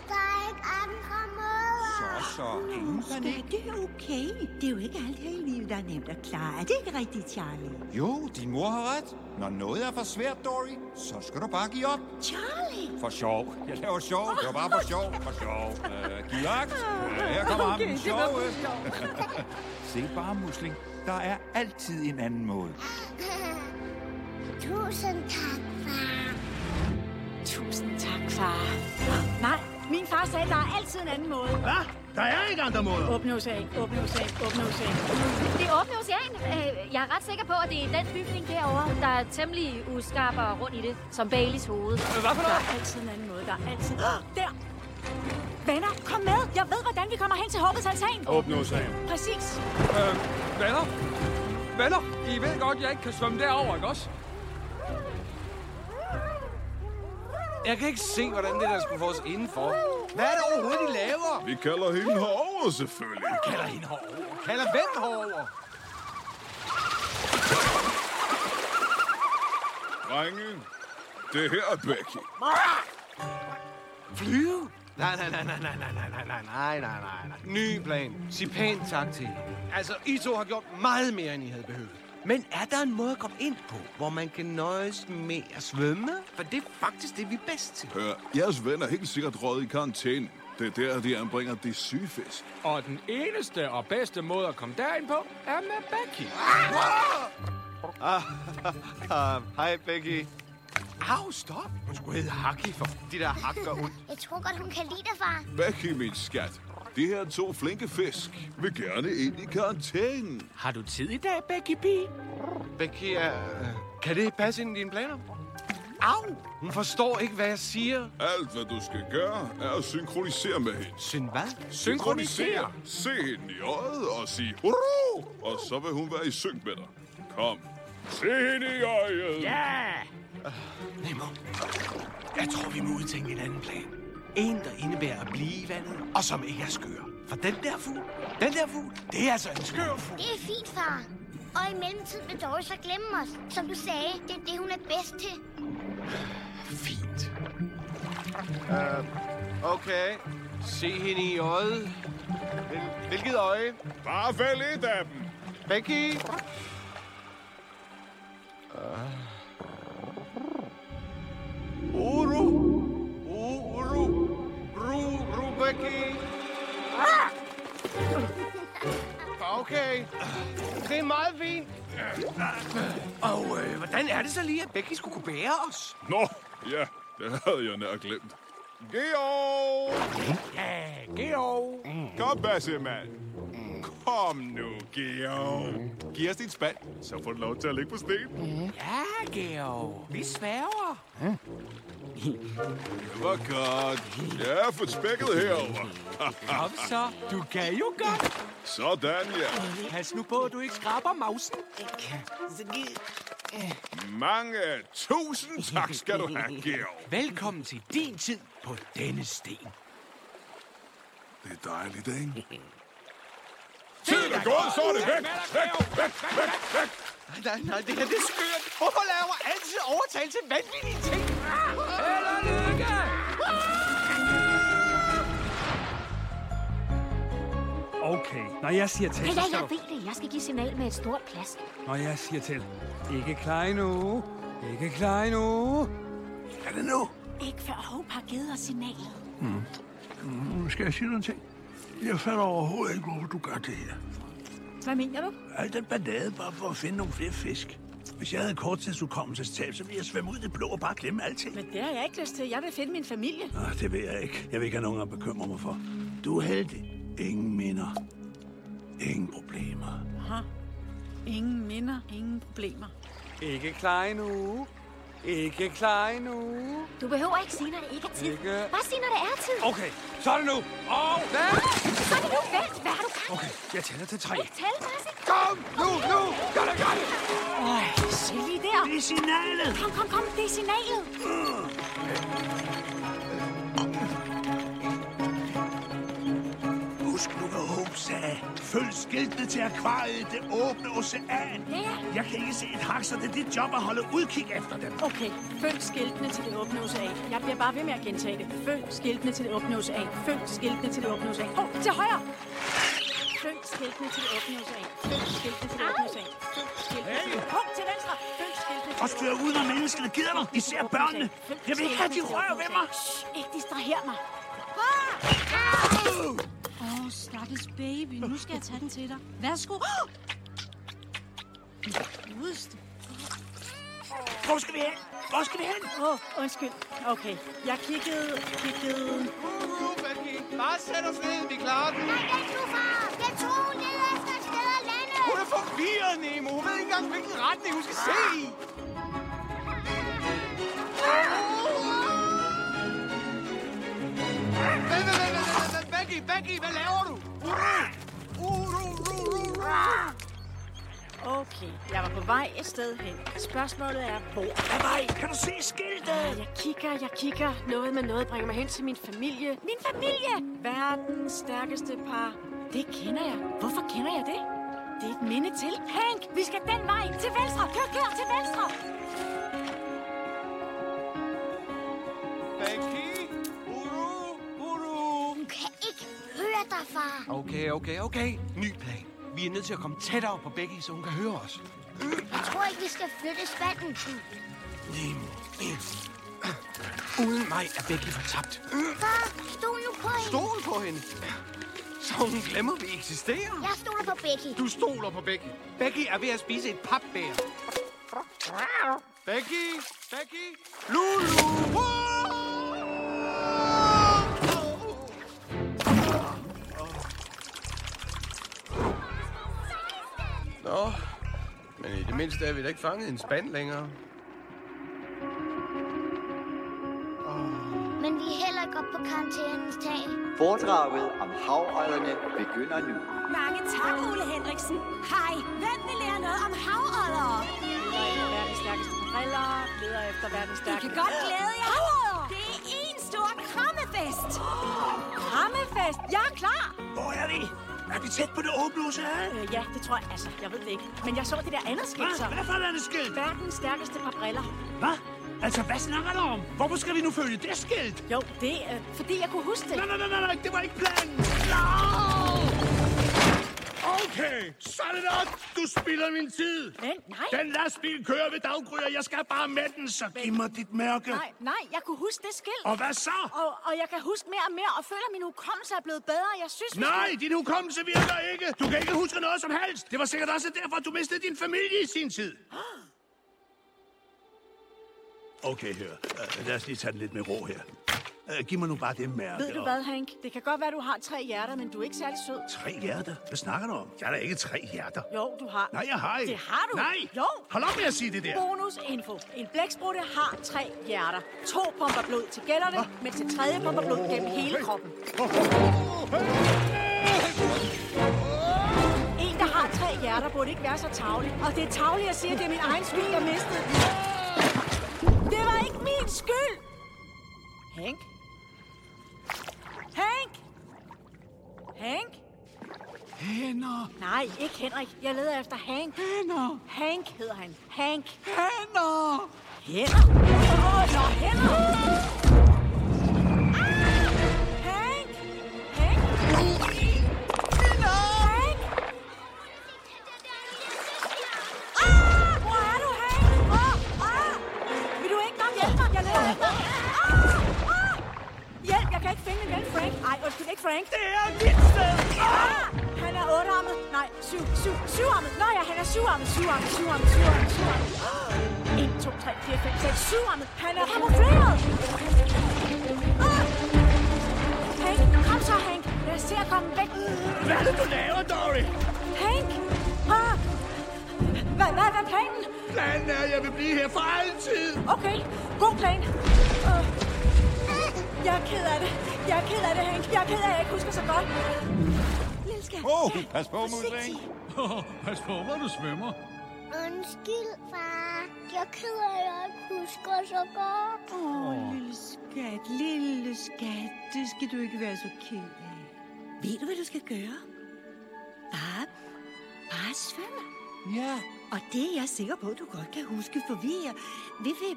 Der er ikke andre måder. Så, så, ingen panik. Det er okay. Det er jo ikke alt her i livet, der er nemt at klare. Er det ikke rigtigt, Charlie? Jo, din mor har ret. Når noget er for svært, Dory, så skal du bare give op. Charlie! For sjov. Jeg laver sjov. Det var bare for sjov. For sjov. Øh, giv agt. Øh, her kommer ham. Okay, den det var sjove. [laughs] Se bare, musling. Der er altid en anden måde. [laughs] Tusind tak, far. Tusind tak, far. Nej, min far sagde, at der er altid en anden måde. Hvad? Der er ikke andre måder. Åbne ocean, åbne ocean, åbne ocean. Det åbne ocean. Øh, jeg er ret sikker på, at det er den bygning derovre, der er temmelig uskarp og rundt i det, som Baileys hoved. Hvad for Der noget? er altid en anden måde. Der er altid... Der! Venner, kom med! Jeg ved, hvordan vi kommer hen til håbets altan. Åbne ocean. Præcis. Øh, venner? Venner, I ved godt, jeg ikke kan svømme derover, ikke også? Jeg kan ikke se, hvordan det der skulle få os indenfor. Hvad er det overhovedet, de laver? Vi kalder hende herover, selvfølgelig. Kalder hende herover. Kalder hvem herover? Drenge, det her er Becky. Flyve? Nej, nej, nej, nej, nej, nej, nej, nej, nej, nej, nej, nej. Ny plan. Sig pænt tak til. Altså, I to har gjort meget mere, end I havde behøvet. Men er der en måde at komme ind på, hvor man kan nøjes med at svømme? For det er faktisk det, vi er bedst til. Hør, jeres ven er helt sikkert røget i karantæne. Det er der, de anbringer de syge fisk. Og den eneste og bedste måde at komme derind på, er med Becky. Ah, [laughs] ah, Hej, Becky. Au, stop. Hun skulle hedde Haki, for de der hak gør ondt. Jeg tror godt, hun kan lide dig, far. Becky, min skat. De her to flinke fisk vil gerne ind i karantænen. Har du tid i dag, Becky B? Becky, øh, kan det passe ind i dine planer? Au! Hun forstår ikke, hvad jeg siger. Alt, hvad du skal gøre, er at synkronisere med hende. Syn hvad? Synkronisere. Se hende i øjet og sige hurra, og så vil hun være i synk med dig. Kom, se hende i øjet. Ja! Nemo, jeg tror, vi må udtænke en anden plan. En, der indebærer at blive i vandet, og som ikke er skør. For den der fugl, den der fugl, det er altså en skør fugl. Det er fint, far. Og i mellemtiden vil Doris så glemme os. Som du sagde, det er det, hun er bedst til. Fint. Uh, okay. Se hende i øjet. Hvil, hvilket øje? Bare vælg et af dem. Becky? Uh. Uru. Uru. Ru, Becky. Okay. Det er meget fint. Og øh, hvordan er det så lige, at Becky skulle kunne bære os? Nå, ja, det havde jeg nær glemt. Geo! Ja, Geo. Kom, Basse, mand. Kom nu, Geo. Giv os din spand, så får du lov til at ligge på sten. Ja, Geo. Vi sværger. Det var godt. Ja, få spækket herover. Kom så. Du kan jo godt. Sådan, ja. Pas nu på, at du ikke skraber mausen. Mange tusind tak skal du have, Geo. Velkommen til din tid på denne sten. Det er dejligt, ikke? Tiden er gået, så er det væk. Væk, væk, væk, væk. Nej, nej, det her det er skørt. Hvorfor laver altid overtale til vanvittige ting? Held og lykke! Okay, når jeg siger til, Ja, ja, skal jeg du... ved det. Jeg skal give signal med et stort plask. Når jeg siger til. Ikke klar endnu. Ikke klar endnu. Er det nu? Ikke før Hope har givet os signalet. Mm. Mm, Nu skal jeg sige dig en ting. Jeg fatter overhovedet ikke, hvorfor du gør det her. Hvad mener du? Al den ballade bare for at finde nogle flere fisk. Hvis jeg havde korttidsudkommelsestab, så ville jeg svømme ud i det blå og bare glemme alting. Men det har jeg ikke lyst til. Jeg vil finde min familie. Ah, det ved jeg ikke. Jeg vil ikke have nogen at bekymre mig for. Du er heldig. Ingen minder. Ingen problemer. Aha. Ingen minder, ingen problemer. Ikke klar endnu. Ikke klar endnu. Du behøver ikke sige, når det ikke er tid. Ikke. Bare sig, når det er tid. Okay, så er det nu. Og... Så er det nu vent. Hvad har du gang? Okay, jeg tæller til tre. Ikke tælle, Marse. Kom, nu, nu. Gør det, gør det. Øj, se lige der. Det er signalet. Kom, kom, kom. Det er signalet. Husk nu, hvad Hope sagde. Følg skiltene til akvariet det åbne ocean. Ja. Jeg kan ikke se et hak, så det er dit job at holde udkig efter dem. Okay, følg skiltene til det åbne ocean. Jeg bliver bare ved med at gentage det. Følg skiltene til det åbne ocean. Følg skiltene til det åbne ocean. Hov, til højre! Følg skiltene til det åbne ocean. Følg skiltene til det åbne ocean. Følg skiltene til det til venstre! Følg skiltene til Og styr ud, når menneskene gider dig. Især børnene. Jeg vil ikke have, de rører ved mig. Shh, ikke distraher mig. Åh, oh, stakkels baby. Nu skal jeg tage den til dig. Værsgo. Oh! Godeste. Hvor skal vi hen? Hvor skal vi hen? Åh, oh, undskyld. Okay, jeg kiggede, kiggede... Bare sæt os ned. Vi klarer den. Nej, vent nu, far. Jeg tror, hun leder efter et sted at lande. Hun er forvirret, Nemo. Hun ved ikke engang, hvilken retning hun skal se i. Vent, Becky, Becky, hvad laver du? Uru! Uru, uru, uru. Okay, jeg var på vej et sted hen. Spørgsmålet er, hvor? Hvad vej? Kan du se skiltet? Jeg kigger, jeg kigger. Noget med noget bringer mig hen til min familie. Min familie! Verdens stærkeste par. Det kender jeg. Hvorfor kender jeg det? Det er et minde til. Hank, vi skal den vej. Til venstre. Kør, kør, til venstre. Dig, far. Okay, okay, okay. Ny plan. Vi er nødt til at komme tættere på Becky, så hun kan høre os. Jeg tror ikke, vi skal flytte spanden. Nemo. Uden mig er Becky fortabt. Far, stol nu på hende. Stol på hende. Så hun glemmer, vi eksisterer. Jeg stoler på Becky. Du stoler på Becky. Becky er ved at spise et papbær. Becky! Becky! Lulu! Nå, men i det mindste er vi da ikke fanget i en spand længere. Men vi er heller ikke oppe på karantænens tag. Foredraget om havøjerne begynder nu. Mange tak, Ole Henriksen. Hej, hvem vil lære noget om havoddere? Leder verdens stærkeste briller. Leder efter verdens I stærkeste... kan godt glæde jer. Det er en stor krammefest. Krammefest! Jeg er klar! Hvor er vi? Er vi tæt på det åbne ocean? Øh, ja, det tror jeg. Altså, jeg ved det ikke. Men jeg så det der andet skilt, Hvad? så... Hvad for et andet skilt? Verdens stærkeste par briller. Hvad? Altså, hvad snakker du om? Hvorfor skal vi nu følge det skilt? Jo, det er, fordi jeg kunne huske det. Nej, nej, nej, nej, nej, det var ikke planen. No! Okay, så er det nok. Du spilder min tid. Men nej. Den lastbil kører ved daggry, og jeg skal bare med den, så giv mig dit mærke. Nej, nej, jeg kunne huske det skilt. Og hvad så? Og, og jeg kan huske mere og mere, og føler, at min hukommelse er blevet bedre. Jeg synes... Nej, skal- din hukommelse virker ikke. Du kan ikke huske noget som helst. Det var sikkert også derfor, du mistede din familie i sin tid. Okay, hør. Uh, lad os lige tage den lidt med ro her. Uh, giv mig nu bare det mærke. Ved du hvad, Hank? Det kan godt være, du har tre hjerter, men du er ikke særlig sød. Tre hjerter? Hvad snakker du om? Jeg har da ikke tre hjerter. Jo, du har. Nej, jeg har ikke. Det har du. Nej. Jo. Hold op med at sige det der. Bonus info. En blæksprutte har tre hjerter. To pumper blod til gætterne, mens det tredje pumper blod gennem hele kroppen. En, der har tre hjerter, burde ikke være så tavlig. Og det er tavligt at sige, at det er min egen skyld, jeg mistede. Min skyld! Hank? Hank? Hank? Hænder. Nej, ikke Henrik. Jeg leder efter Hank. Hænder. Hank hedder han. Hank. Hænder. Hænder? Åh, nå, hænder! Finde min ven Frank. Ej, undskyld, ikke Frank. Det er mit sted. Ah! Han er ottearmet. Nej, syv, syv, syvarmet. Nå ja, han er syvarmet, syvarmet, syvarmet, syvarmet, syvarmet. Ah! 1, 2, 3, 4, 5, 6, syvarmet. Han er kamufleret. Ah! Hank, kom så, Hank. Lad os se at komme væk. Hvad er det, du laver, Dory? Hank! Ah! Hvad, hvad, hvad er planen? Planen er, at jeg vil blive her for altid. Okay, god plan. Uh, jeg er ked af det. Jeg er ked af det, Hank. Jeg er ked af, at jeg ikke husker så godt. Lille skat. Åh, oh, pas på, musling. Pas på, hvor du svømmer. Undskyld, far. Jeg er ked af, at jeg ikke husker så godt. Åh, oh, lille skat, lille skat. Det skal du ikke være så ked af. Ved du, hvad du skal gøre? Bare, bare svømme. Ja. Og det er jeg sikker på, at du godt kan huske, for vi er... Vi vil,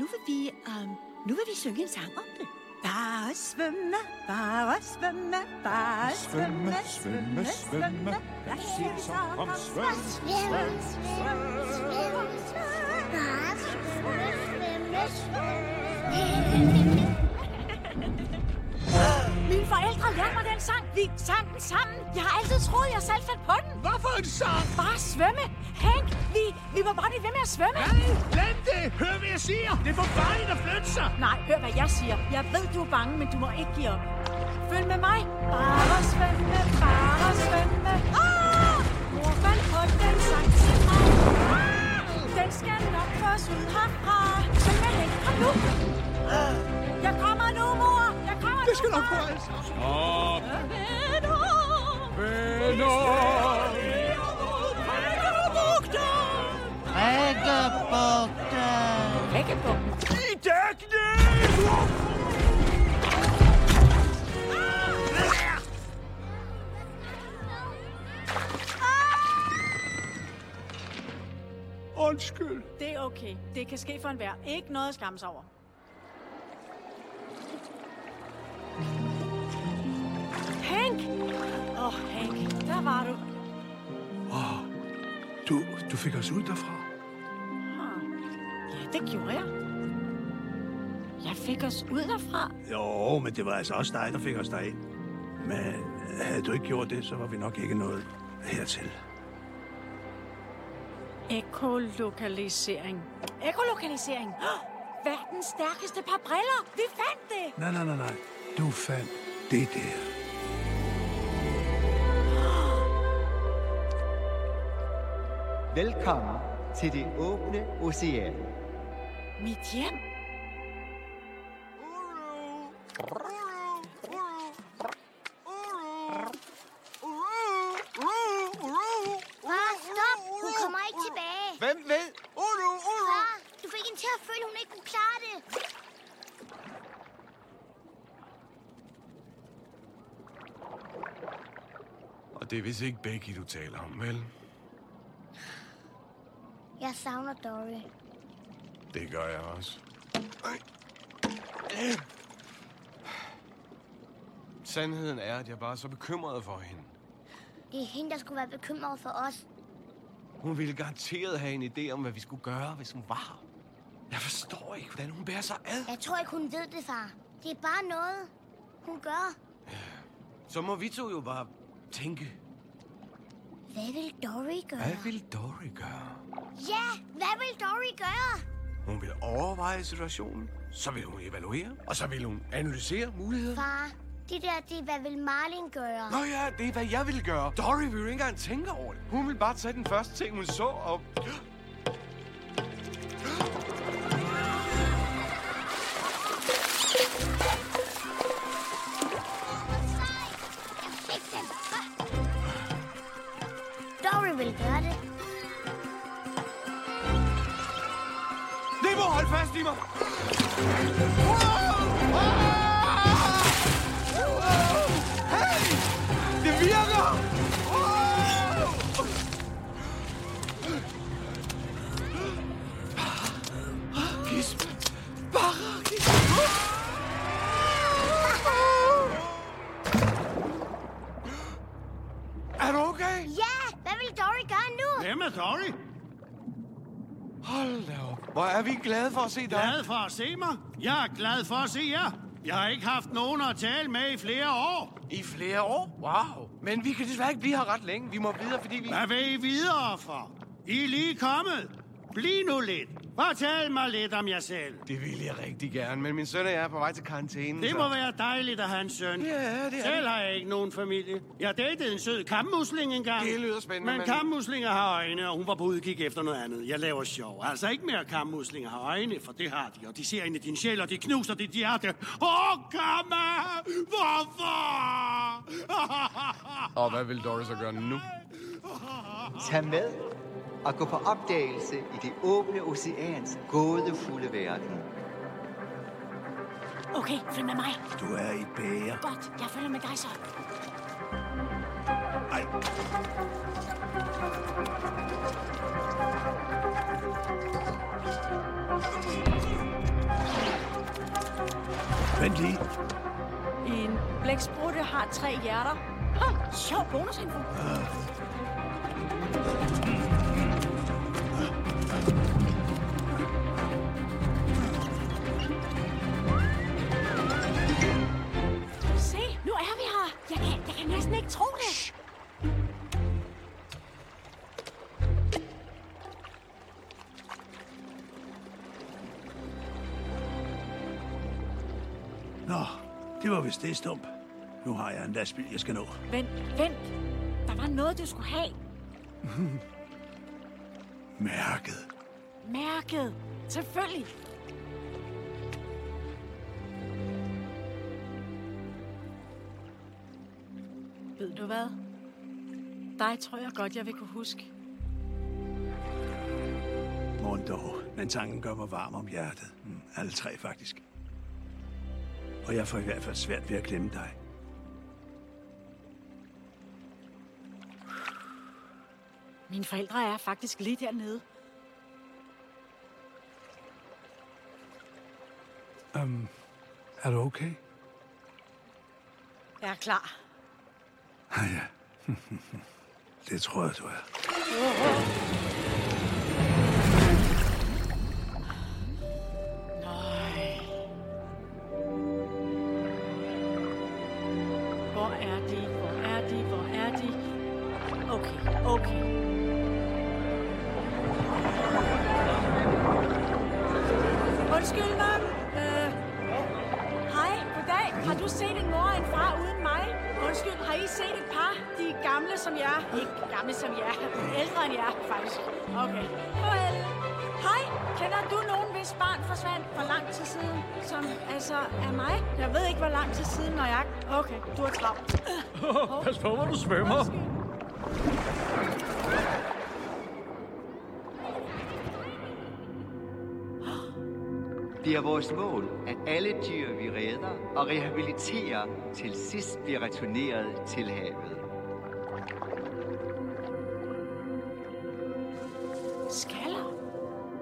nu vil vi... Um, nu vil vi synge en sang om det. Bare svømme, bare svømme, bare svømme, svømme, svømme. Lad os så kom svømme, Svømme, svømme, svømme, svømme. Bare svømme, svømme, svømme. Mine forældre lærte mig den sang. Vi sang den sammen. Jeg har altid troet, jeg selv fandt på den. Hvad for en sang? Bare svømme. Hank, vi, vi må bare blive ved med at svømme. Nej, glem det. Hør, hvad jeg siger. Det er for farligt at flytte sig. Nej, hør hvad jeg siger. Jeg ved, du er bange, men du må ikke give op. Følg med mig. Bare svømme, bare svømme. Ah! Mor fandt på den sang til mig. Ah! Den skal nok få os ud herfra. Med Hank. Kom nu. Ah! Jeg kommer nu, mor. Jeg kommer Det skal nu, nok gå altså. Stop. Venner. Venner. Rækkebugten. Rækkebugten. I dækning! Undskyld. Det er okay. Det kan ske for enhver. Ikke noget at skamme sig over. Hank! Åh, oh, Hank, der var du. Åh, du, du fik os ud derfra. Ja, det gjorde jeg. Jeg fik os ud derfra. Jo, men det var altså også dig, der fik os derind. Men havde du ikke gjort det, så var vi nok ikke nået hertil. Ekolokalisering. Ekolokalisering. Oh, verdens stærkeste par briller. Vi fandt det. Nej, nej, nej, nej. Du fandt det der. Velkommen til det åbne ocean. Mit hjem. Det er vist ikke Becky, du taler om, vel? Jeg savner Dory. Det gør jeg også. Sandheden er, at jeg bare er så bekymret for hende. Det er hende, der skulle være bekymret for os. Hun ville garanteret have en idé om, hvad vi skulle gøre, hvis hun var her. Jeg forstår ikke, hvordan hun bærer sig ad. Jeg tror ikke, hun ved det, far. Det er bare noget, hun gør. Så må vi to jo bare tænke, Hvad vil Dory gøre? hvad vil Dory gøre? Ja, hvad vil Dory gøre? Hun vil overveje situationen, så vil hun evaluere, og så vil hun analysere muligheder. Far, det der, det er, hvad vil Marlin gøre? Nå ja, det er, hvad jeg vil gøre. Dory vil jo ikke engang tænke over det. Hun vil bare tage den første ting, hun så, og... Glade for at se dig. Glad for at se mig? Jeg er glad for at se jer. Jeg har ikke haft nogen at tale med i flere år. I flere år? Wow. Men vi kan desværre ikke blive her ret længe. Vi må videre, fordi vi... Hvad vil I videre for? I er lige kommet. Bliv nu lidt. Fortæl mig lidt om jer selv. Det vil jeg rigtig gerne, men min søn og jeg er på vej til karantæne. Det så- må være dejligt at have en søn. Ja, det er Selv det. har jeg ikke nogen familie. Jeg datede en sød kammusling engang. Det lyder spændende, Men men- kammuslinger har øjne, og hun var på udkig efter noget andet. Jeg laver sjov. Altså ikke mere kammuslinger har øjne, for det har de. Og de ser ind i din sjæl, og de knuser dit hjerte. Åh, oh, Kamma! Hvorfor? Og hvad vil Doris så gøre nu? Tag med og gå på opdagelse i det åbne oceans gådefulde verden. Okay, følg med mig. Du er i bære. Godt, jeg følger med dig så. Vent lige. En blæksprutte har tre hjerter. Ha, sjov bonusinfo. Se, ikke tro det. Nå, det var vist det, Stump. Nu har jeg en lastbil, jeg skal nå. Vent, vent. Der var noget, du skulle have. [laughs] Mærket. Mærket. Selvfølgelig. Ved du hvad? Dig tror jeg godt, jeg vil kunne huske. Morgen dog, men tanken gør mig varm om hjertet. Mm, alle tre, faktisk. Og jeg får i hvert fald svært ved at glemme dig. Mine forældre er faktisk lige dernede. Um, er du okay? Jeg er klar. Ah, ja. [laughs] det tror jeg, du er. Set et par? De er gamle som jer. Ikke gamle som jer. Ældre end jer, faktisk. Okay. Farvel. Hej, kender du nogen, hvis barn forsvandt for lang tid siden? Som altså er mig? Jeg ved ikke, hvor lang tid siden, når jeg... Okay, du er travlt. [laughs] Pas på, hvor du svømmer. Det er vores mål, at alle dyr, vi redder og rehabiliterer, til sidst bliver returneret til havet. Skaller?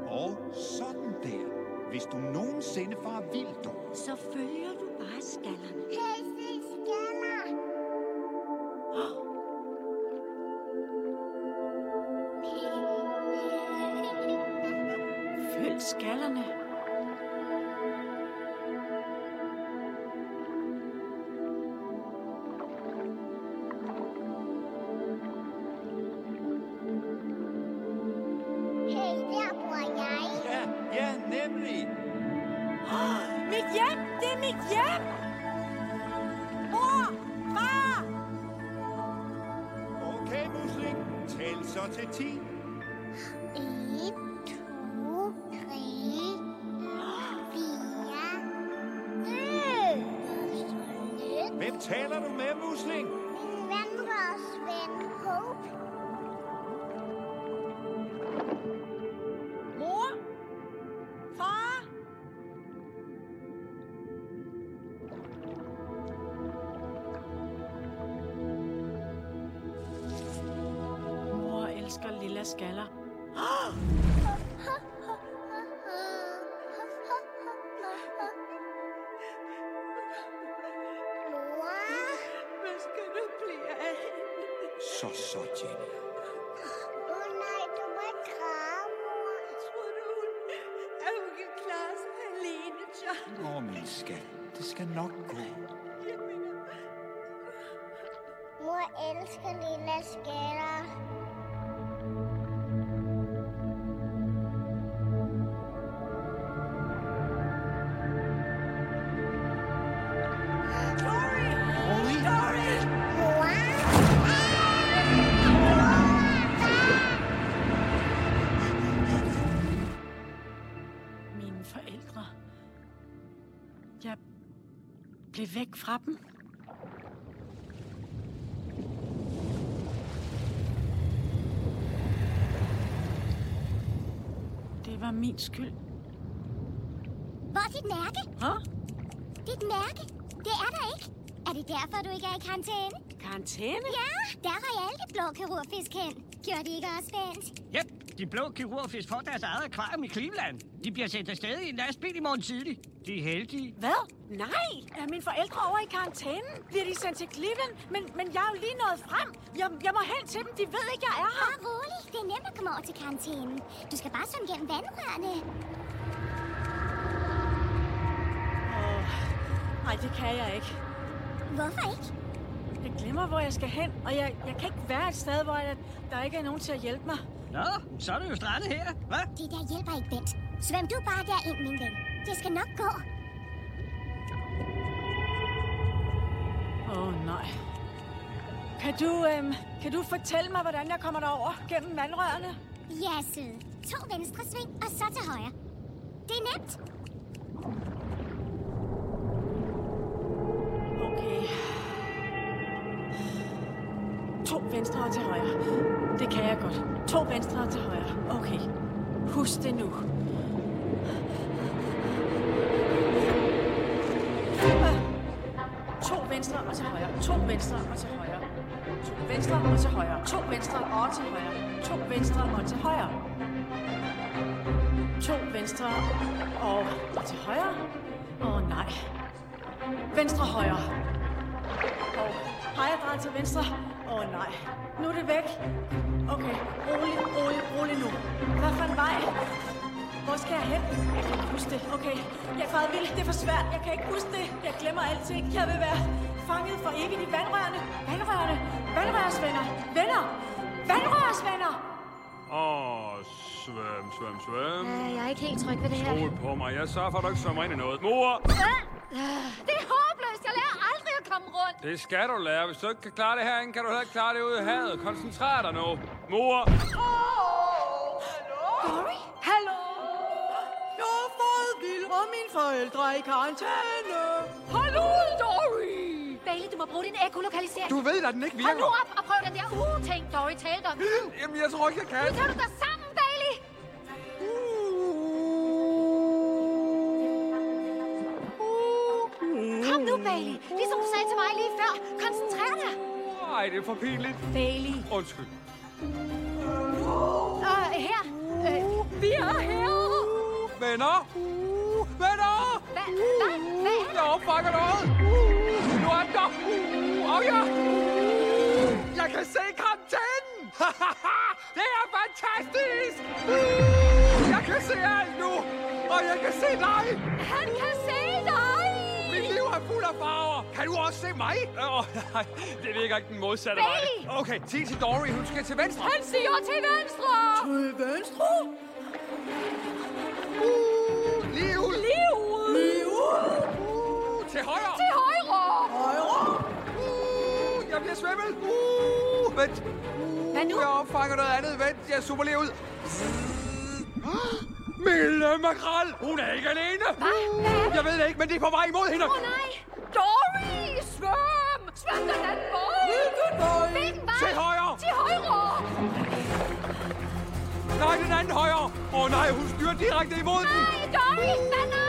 Og sådan der. Hvis du nogensinde farer vildt Så følger du bare skallerne. Hey, se skaller. Følg skallerne. Lilla skaller. Hvad skal fra dem. Det var min skyld. Hvor er dit mærke? Hå? Dit mærke? Det er der ikke. Er det derfor, du ikke er i karantæne? Karantæne? Ja, der røg alle de blå kirurgfisk hen. Gjorde de ikke også, Bent? Yep, de blå kirurgfisk får deres eget akvarium i Cleveland. De bliver sendt afsted i en lastbil i morgen tidlig. De er heldige. Hvad? Nej! Er mine forældre over i karantæne? Bliver de sendt til Cleveland? Men, men jeg er jo lige nået frem. Jeg, jeg må hen til dem. De ved ikke, jeg er her. Bare rolig. Det er nemt at komme over til karantænen. Du skal bare svømme gennem vandrørene. Åh, nej, det kan jeg ikke. Hvorfor ikke? Jeg glemmer, hvor jeg skal hen, og jeg, jeg kan ikke være et sted, hvor jeg, der ikke er nogen til at hjælpe mig. Nå, så er du jo strandet her, hva'? Det der hjælper ikke, Bent. Svøm du bare derind, min ven. Det skal nok gå. Nej. Kan du, øhm, kan du fortælle mig, hvordan jeg kommer derover gennem vandrørene? Ja, søde. To venstre sving, og så til højre. Det er nemt. Okay. To venstre og til højre. Det kan jeg godt. To venstre og til højre. Okay. Husk det nu. Venstre og til højre. To venstre og til højre. To venstre og til højre. To venstre og til højre. To venstre og til højre. To venstre og, og til højre. Åh oh, nej. Venstre højre. Og højre drejer til venstre? Åh oh, nej. Nu er det væk. Okay, rolig, rolig, rolig nu. Hvad for en vej? Hvor skal jeg hen? Jeg kan ikke huske det. Okay, jeg er faret vild. Det er for svært. Jeg kan ikke huske det. Jeg glemmer alting. Jeg vil være fanget for evigt i vandrørene. Vandrørene. Vandrørsvenner. Venner. Vandrørsvenner. Åh, svøm, svøm, svøm. Øh, jeg er ikke helt tryg ved det her. Stol på mig. Jeg sørger for, at du ikke svømmer ind i noget. Mor! Det er håbløst. Jeg lærer aldrig at komme rundt. Det skal du lære. Hvis du ikke kan klare det herinde, kan du heller ikke klare det ude i havet. Koncentrer dig nu. Mor! Dory? Hallo? Jeg har fået vild, og mine forældre er i karantæne. Hallo, Dory? Må bruge din ekolokalisering. Du ved, at den ikke Hold nu virker. op og prøv den der uge-ting, Dory talte om. [gasps] Jamen, jeg tror ikke, jeg kan. Nu tager du dig sammen, Bailey. Kom nu, Bailey. Ligesom du sagde til mig lige før. Koncentrer dig. Nej, det er for pinligt. Bailey. Undskyld. Øh, her. Øh, vi er her. Venner! Venner! Hvad? Hvad? Hvad Jeg opfanger noget! Der! Åh oh, ja! Jeg kan se karantænen! [laughs] det er fantastisk! Jeg kan se alt nu! Og jeg kan se dig! Han kan se dig! Mit liv er fuld af farver! Kan du også se mig? Åh, oh, nej, det virker ikke den modsatte vej. Bailey! Okay, sig til Dory, hun skal til venstre. Han siger til venstre. Til venstre? Lige ud! Lige ud. Lige ud. Uh, til højre! Til højre. Højre. Uh, jeg bliver svimmel! Uh, vent! Hvad nu? Jeg opfanger noget andet. Vent, jeg zoomer lige ud. Mille makrel! Hun er ikke alene! Hvad? Jeg ved det ikke, men det er på vej imod hende. Åh, nej. Dory, svøm! Svøm den anden vej! Hvilken vej? Hvilken vej? Til højre! Til højre! Nej, den anden højre! Åh oh, nej, hun styrer direkte imod den! Nej, Dory, banan!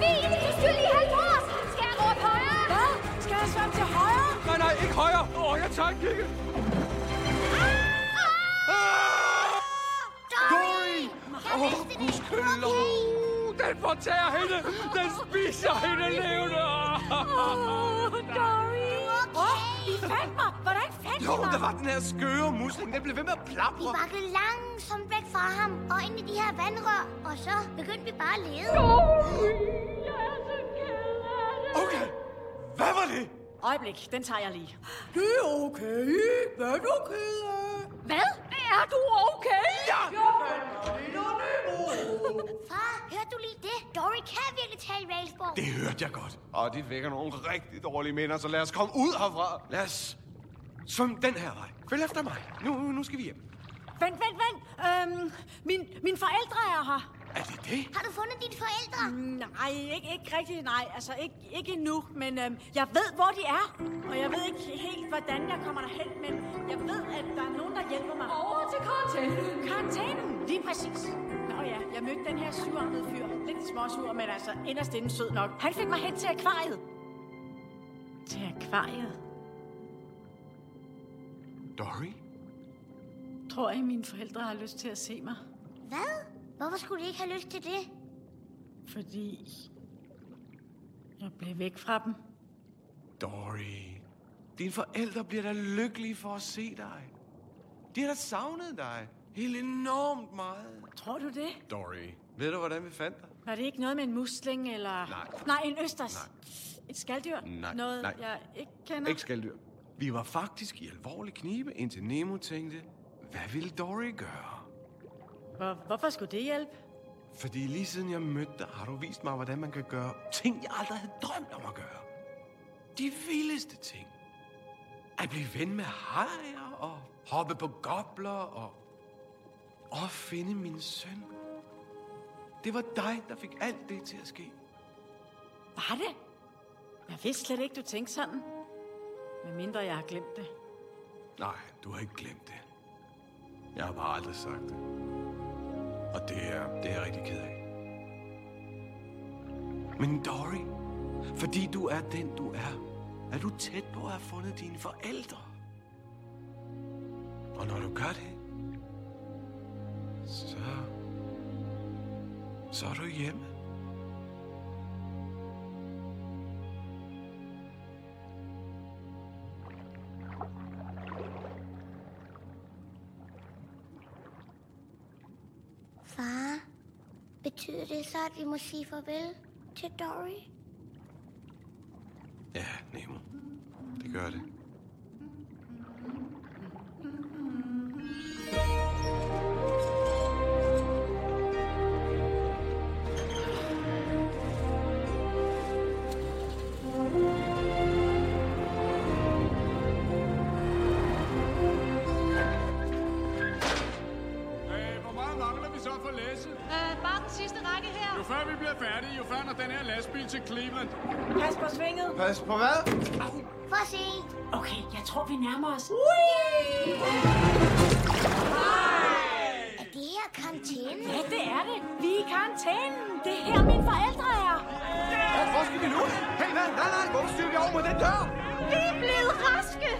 Fint, du styrer lige halvt på os. Skal jeg råbe højre? Hvad? Skal jeg svømme til højre? Nej, nej, ikke højre! Åh, oh, jeg tager en kigge! Dory! Åh, oh, gudskyld! Uh, den fortærer hende! Den spiser hende levende! Åh, Dory. Åh, I fandt mig. Hvordan fandt Jo, der var den her skøre musling. Den blev ved med at Vi plapre. bakkede langsomt væk fra ham og ind i de her vandrør, og så begyndte vi bare at lede. Okay, Øjeblik, den tager jeg lige. Det er okay. Hvad er du ked af? Hvad? Er du okay? Ja! Far, hørte du lige det? Dory kan virkelig tale Railsborg. Det hørte jeg godt. Og det vækker nogle rigtig dårlige minder, så lad os komme ud herfra. Lad os svømme den her vej. Følg efter mig. Nu, nu skal vi hjem. Vent, vent, vent. Øhm, min, mine forældre er her. Er det det? Har du fundet dine forældre? Nej, ikke, ikke rigtig, nej. Altså, ikke, ikke endnu. Men øhm, jeg ved, hvor de er. Og jeg ved ikke helt, hvordan jeg kommer derhen. Men jeg ved, at der er nogen, der hjælper mig. Over til karantænen. Karantænen, lige præcis. Nå ja, jeg mødte den her surarmede fyr. Lidt småsur, men altså inderst inden sød nok. Han fik mig hen til akvariet. Til akvariet? Dory? Tror I, mine forældre har lyst til at se mig? Hvad? Hvorfor skulle de ikke have lyst til det? Fordi jeg blev væk fra dem. Dory, dine forældre bliver da lykkelige for at se dig. De har da savnet dig helt enormt meget. Tror du det? Dory, ved du, hvordan vi fandt dig? Var det ikke noget med en musling, eller... Nej. Nej, en østers. Nej. Et skalddyr? Nej, Noget, nej. jeg ikke kender? Ikke skalddyr. Vi var faktisk i alvorlig knibe, indtil Nemo tænkte, hvad ville Dory gøre? Hvor, hvorfor skulle det hjælpe? Fordi lige siden jeg mødte dig, har du vist mig, hvordan man kan gøre ting, jeg aldrig havde drømt om at gøre. De vildeste ting. At blive ven med hajer og hoppe på gobler og... Og finde min søn. Det var dig, der fik alt det til at ske. Var det? Jeg vidste slet ikke, du tænkte sådan. Med mindre jeg har glemt det. Nej, du har ikke glemt det. Jeg har bare aldrig sagt det. Og det er, det er jeg rigtig ked af. Men Dory, fordi du er den, du er, er du tæt på at have fundet dine forældre. Og når du gør det, så... Så er du hjemme. Betyder det så, at vi må sige farvel til Dory? Ja, Nemo. Det gør det. Til Cleveland. Pas på svinget. Pas på hvad? For sent. Okay, jeg tror, vi nærmer os. Er det her karantæne? Ja, det er det. Vi er i karantænen. Det er her, mine forældre er. Ja, hvor skal vi nu? Hey, hvad? Nej, nej, hvorfor styrer vi over mod den dør? Vi er blevet raske.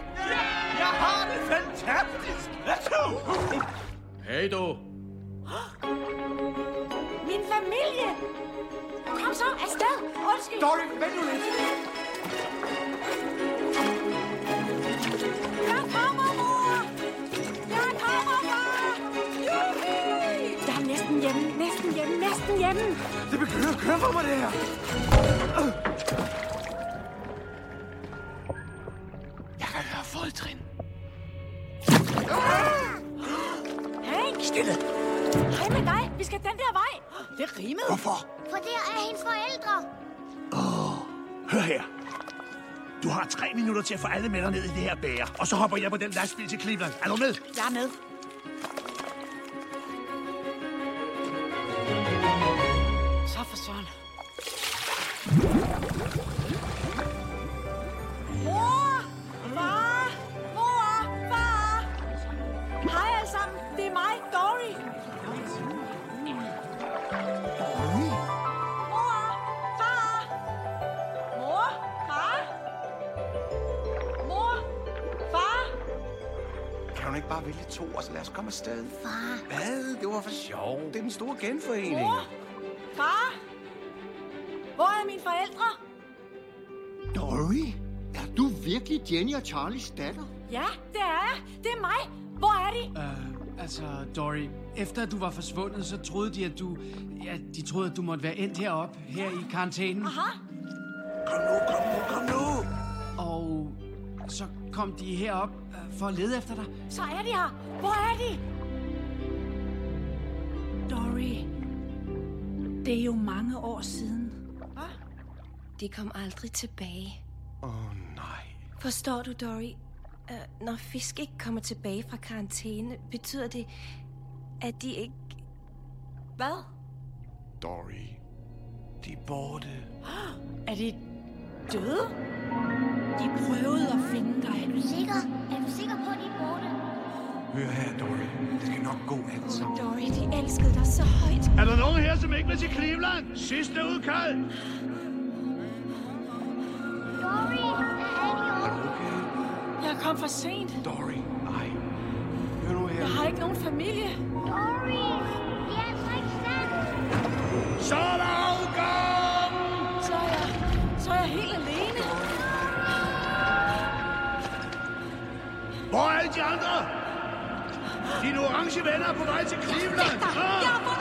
Jeg har det fantastisk! Værsgo! Hey du. Kom så, afsted. Undskyld. Dory, vent nu lidt. Jeg kommer, mor. Jeg kommer, far. Juhi. Jeg er næsten hjemme, næsten hjemme, næsten hjemme. Det begynder at køre for mig, det her. Jeg kan høre fodtrin. Hey. Stille. Hej med dig. Vi skal den der vej. Det rimede. Hvorfor? For der er hendes forældre. Hør her. Du har tre minutter til at få alle med dig ned i det her bære. Og så hopper jeg på den lastbil til Cleveland. Er du med? Jeg er med. Bare vælge to, og så lad os komme afsted? Far. Hvad? Det var for sjov. Det er den store genforening. Mor! Far! Hvor er mine forældre? Dory, er du virkelig Jenny og Charlies datter? Ja, det er jeg. Det er mig. Hvor er de? Uh, altså, Dory, efter du var forsvundet, så troede de, at du... Ja, de troede, at du måtte være endt heroppe, her i karantænen. Aha. Kom nu, kom nu, kom nu. Og så kom de herop for at lede efter dig. Så er de her. Hvor er de? Dory, det er jo mange år siden. Hvad? De kom aldrig tilbage. Åh, oh, nej. Forstår du, Dory? Uh, når fisk ikke kommer tilbage fra karantæne, betyder det, at de ikke... Hvad? Dory, de er borte. [gasps] Er de døde? De prøvede at finde dig. Er du sikker? Er du sikker på, at de er borte? Hør her, Dory. Det skal nok gå alt sammen. Dory, de elskede dig så højt. Er der nogen her, som ikke vil til Cleveland? Sidste udkald. Dory, er ikke Jeg kom for sent. Dory, nej. Hør nu her. Jeg har ikke nogen familie. Dory, andre? Dine orange venner er på vej til Cleveland. Ah! Jeg har fundet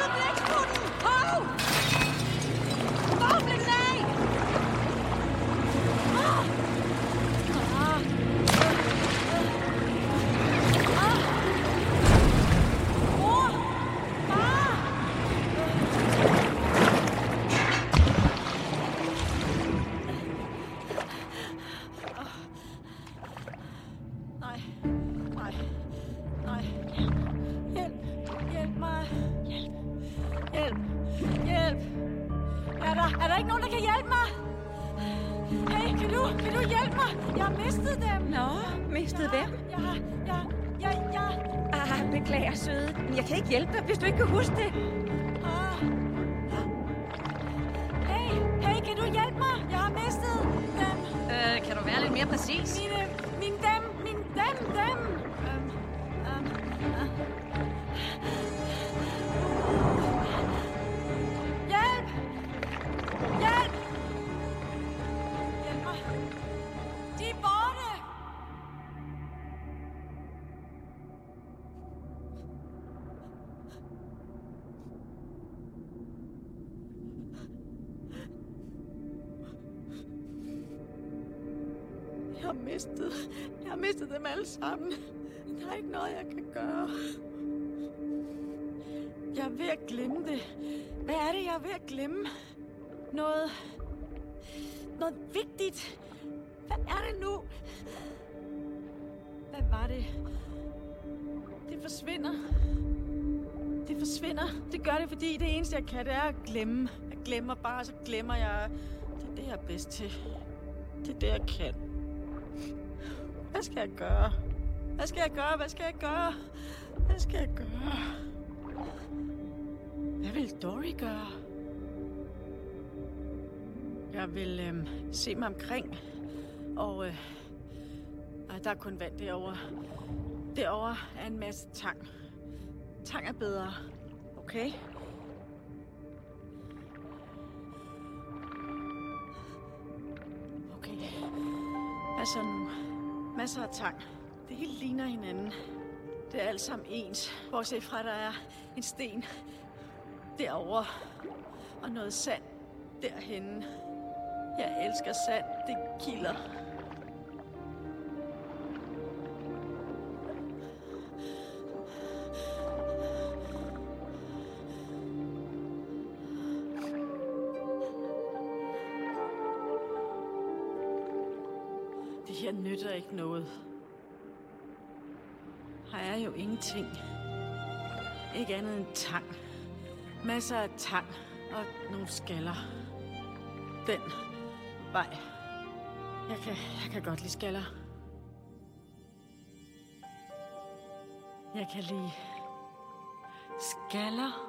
glemme det. Hvad er det, jeg er ved at glemme? Noget... Noget vigtigt. Hvad er det nu? Hvad var det? Det forsvinder. Det forsvinder. Det gør det, fordi det eneste, jeg kan, det er at glemme. At glemmer bare, så glemmer jeg. Det er det, jeg er bedst til. Det er det, jeg kan. Hvad skal jeg gøre? Hvad skal jeg gøre? Hvad skal jeg gøre? Hvad skal jeg gøre? Hvad vil Dory gøre? Jeg vil øhm, se mig omkring, og øh, der er kun vand derovre. Derovre er en masse tang. Tang er bedre, okay? Okay. Hvad så nu? Masser af tang. Det hele ligner hinanden. Det er alt sammen ens, bortset fra, at der er en sten derovre og noget sand derhenne. Jeg elsker sand. Det kilder. Det her nytter ikke noget. Her er jo ingenting. Ikke andet end tang. Masser af tang og nogle skaller. Den vej. Jeg kan, jeg kan godt lide skaller. Jeg kan lide skaller.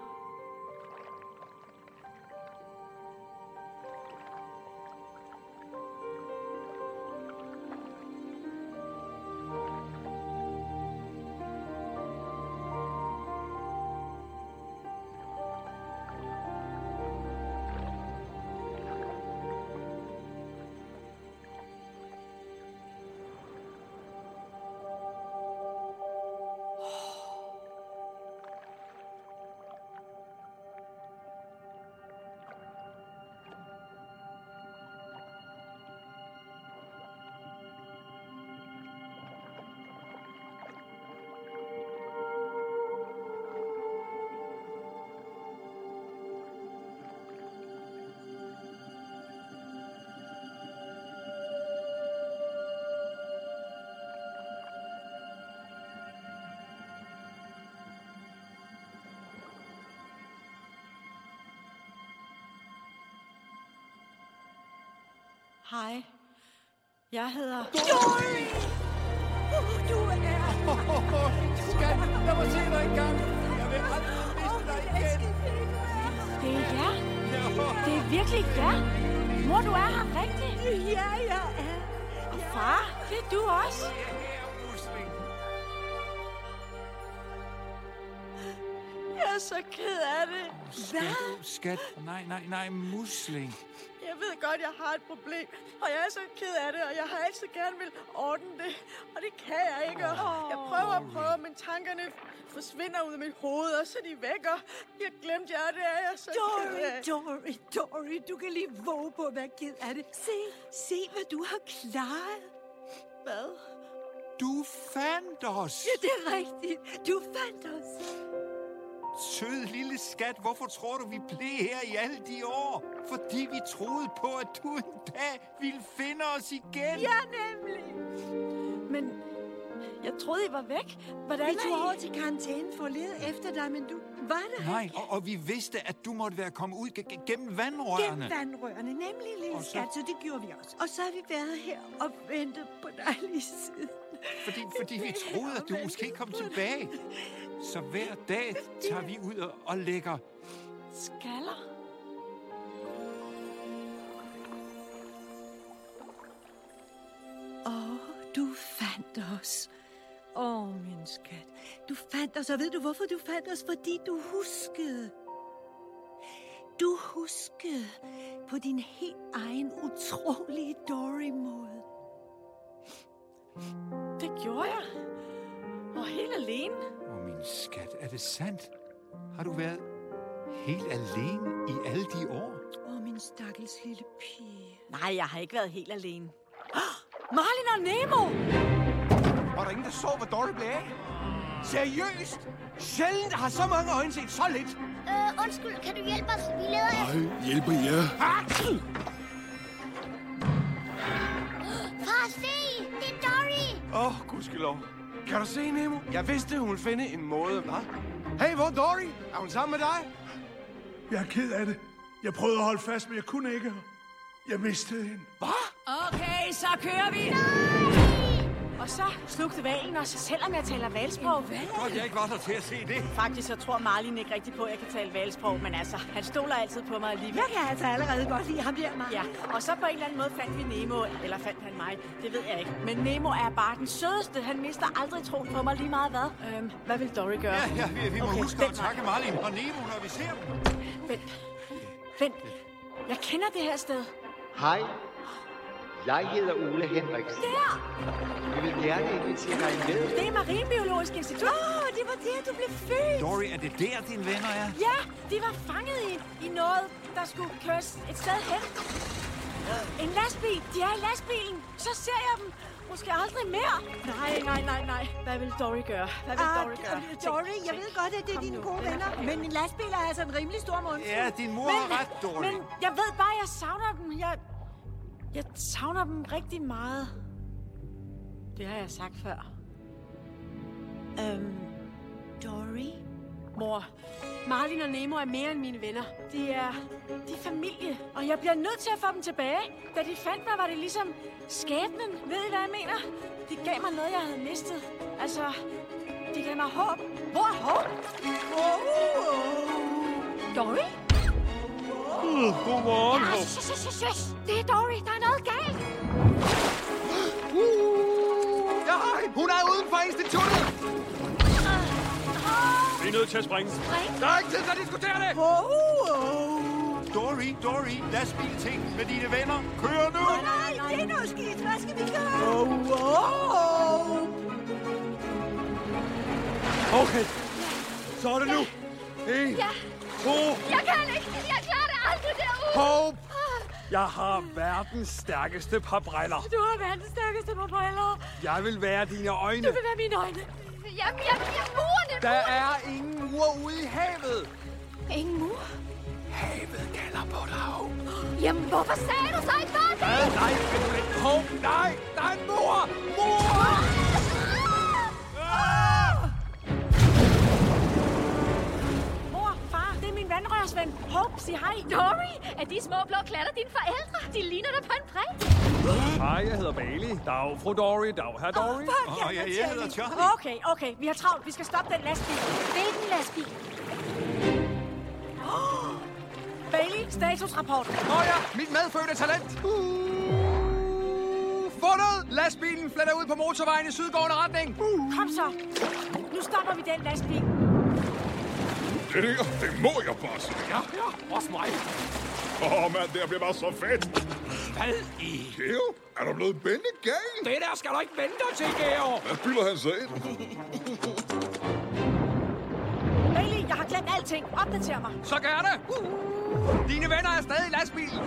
Hej. Jeg hedder... Dory! Oh, du er... Skat, lad mig se dig engang. Jeg vil aldrig miste dig igen. Det er jer. Det er virkelig jer. Mor, du er her rigtigt. Ja, jeg er. Og far, det er du også. Jeg er så ked af det. Skat, skat, nej, nej, nej, musling. Godt, jeg har et problem, og jeg er så ked af det, og jeg har altid gerne vil ordne det, og det kan jeg ikke. Og jeg prøver og prøver, men tankerne forsvinder ud af mit hoved, og så er de væk, og jeg glemte jer, det er jeg så ked Dory, af. Dory, Dory, du kan lige våge på at være ked af det. Se, se, hvad du har klaret. Hvad? Du fandt os. Ja, det er rigtigt. Du fandt os. Sød lille skat, hvorfor tror du, vi blev her i alle de år? Fordi vi troede på, at du en dag ville finde os igen. Ja, nemlig. Men jeg troede, I var væk. Hvordan Vi er tog I? over til karantænen for at lede efter dig, men du var der Nej, ikke. og, og vi vidste, at du måtte være kommet ud ge- ge- gennem vandrørene. Gennem vandrørene, nemlig lille Og så- skat, så det gjorde vi også. Og så har vi været her og ventet på dig lige siden. Fordi, fordi vi troede, at du måske kom tilbage. Så hver dag tager vi ud og, lægger... Skaller? Åh, oh, du fandt os. Åh, oh, min skat. Du fandt os, og ved du, hvorfor du fandt os? Fordi du huskede. Du huskede på din helt egen utrolige Dory-måde. Det gjorde jeg. Og helt alene. Oh, min skat, er det sandt? Har du været helt alene i alle de år? Åh, oh, min stakkels lille pige. Nej, jeg har ikke været helt alene. Marlin og Nemo! Var der ingen, der så, hvad Dory blev af? Seriøst? Sjældent har så mange øjne set så lidt. Øh, undskyld, kan du hjælpe os? Vi leder efter... Nej, hjælper jer. Far, se! Det er Dory! Åh, oh, gudskelov. Kan du se, Nemo? Jeg vidste, hun ville finde en måde. Hvad? Hey, hvor er Dory? Er hun sammen med dig? Jeg er ked af det. Jeg prøvede at holde fast, men jeg kunne ikke. Jeg mistede hende. Hvad? Okay, så kører vi. Og så slugte valen os, selvom jeg taler valsprog. Godt, jeg ikke var der til at se det. Faktisk så tror Marlin ikke rigtigt på, at jeg kan tale valsprog, men altså, han stoler altid på mig alligevel. Jeg kan altså allerede godt lide ham der, Marlin. Ja, og så på en eller anden måde fandt vi Nemo, eller fandt han mig, det ved jeg ikke. Men Nemo er bare den sødeste. Han mister aldrig troen på mig lige meget hvad. Øhm, hvad vil Dory gøre? Ja, ja, vi, vi må Okay, huske at takke Marlin og Nemo, når vi ser dem. Vent. Vent. Jeg kender det her sted. Hej, jeg hedder Ole Henriksen. Der! Vi vil gerne invitere dig med. Det er Marinebiologisk Institut. Åh, oh, det var der, du blev født. Dory, er det der, dine venner er? Ja, de var fanget i, i noget, der skulle køres et sted hen. En lastbil. De er i lastbilen. Så ser jeg dem. Måske aldrig mere. Nej, nej, nej, nej. Hvad vil Dory gøre? Hvad vil Ah, Dory gøre? øh, Dory, jeg ved godt, at det er Kom dine nu. gode venner, men en lastbil er altså en rimelig stor mundfuld. Ja, din mor har ret, Dory. Men jeg ved bare, jeg savner dem. Jeg, jeg savner dem rigtig meget. Det har jeg sagt før. Øhm, Dory? Mor, Marlin og Nemo er mere end mine venner. De er, de er familie, og jeg bliver nødt til at få dem tilbage. Da de fandt mig, var det ligesom skæbnen. Ved I, hvad jeg mener? De gav mig noget, jeg havde mistet. Altså, de gav mig håb. Hvor er håb? Dory? Godmorgen, Ah, shh, shh, shh, shh. Det er Dory. Der er noget galt. Jeg har hende! Hun er uden for instituttet! Vi er nødt til at springe. Der er ikke tid til at diskutere det! Dory, Dory, lastbil ting med dine venner. Kør nu! Nej, det er noget skidt. Hvad skal vi gøre? Oh, oh. Okay, så er det nu. En, Ja. to, Jeg kan ikke. Jeg derude. Hope. Jeg har verdens stærkeste par briller. Du har verdens stærkeste på briller. Jeg vil være dine øjne. Du vil være mine øjne. Jeg, jeg murer det. Der er ingen mur ude i havet! Ingen mur? Havet kalder på dig, Hope. Jamen, hvorfor sagde du så ikke bare det? Hvad? Nej, vent, vent. Hope, nej! Der er en mur! Mur! Mor, far, det er min vandrørsven. Hope, sig hej. Dory, er de små blå klatter dine forældre? De ligner dig på en prik. Hej, jeg hedder Bailey. Dag, fru Dory. Dag, herr Dory. Og jeg, jeg hedder Charlie. Okay, okay, vi har travlt. Vi skal stoppe den lastbil. Hvilken lastbil? Bailey, statusrapport. Nå ja, mit medfødte talent. Uh, fundet! Lastbilen fletter ud på motorvejen i sydgående retning. Kom så. Nu stopper vi den lastbil. Det der, det må jeg bare sige. Ja, ja, også mig. Åh, oh, mand, det her bliver bare så fedt. Hvad i? Geo, er du blevet bændig gal? Det der skal du ikke vente dig til, Geo. Hvad bilder han sig ind? Bailey, jeg har glemt alting. Opdater mig. Så gerne. Dine venner er stadig i lastbilen.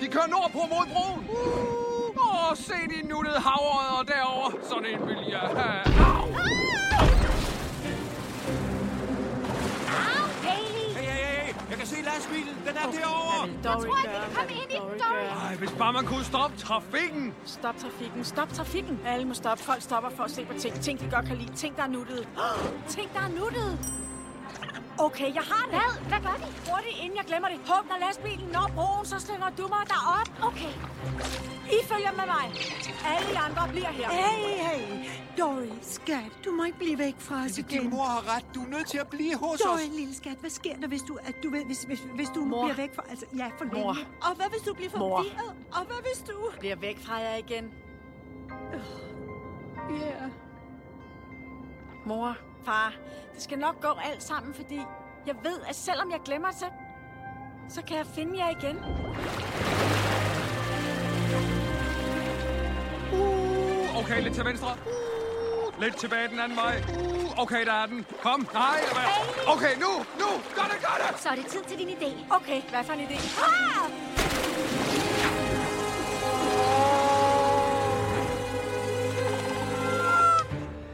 De kører nordpå mod broen. Åh, se de nuttede havrødder derovre. Sådan en vil jeg have. Au! Au, kan se lastbilen. Den er derovre. Dory Jeg tror ikke, vi kan komme ind i den, Dory? Ej, hvis bare man kunne stoppe trafikken. Stop trafikken. Stop trafikken. Alle må stoppe. Folk stopper for at se på ting. Ting, de godt kan lide. Ting, der er nuttede. [gasps] Ting, der er nuttede. Okay, jeg har det. Hvad? Hvad gør vi? Hurtigt, inden jeg glemmer det. Håb, når lastbilen når broen, så slynger du mig derop. Okay. I følger med mig. Alle de andre bliver her. Hey, hey. Dory, skat, du må ikke blive væk fra os Din igen. mor har ret. Du er nødt til at blive hos os. Dory, lille skat, hvad sker der, hvis du, at du, ved, hvis, hvis, hvis du Mor. bliver væk fra... Altså, ja, for Mor. længe. Og hvad hvis du bliver Mor. forvirret? Og hvad hvis du... Bliver væk fra jer igen. Ja. Mor, far, det skal nok gå alt sammen, fordi jeg ved, at selvom jeg glemmer det, så, kan jeg finde jer igen. Uh, okay, lidt til venstre. Uh, lidt tilbage den anden vej. Uh, okay, der er den. Kom, nej. Okay, nu, nu, gør det, gør det. Så er det tid til din idé. Okay, hvad for en idé? Ah!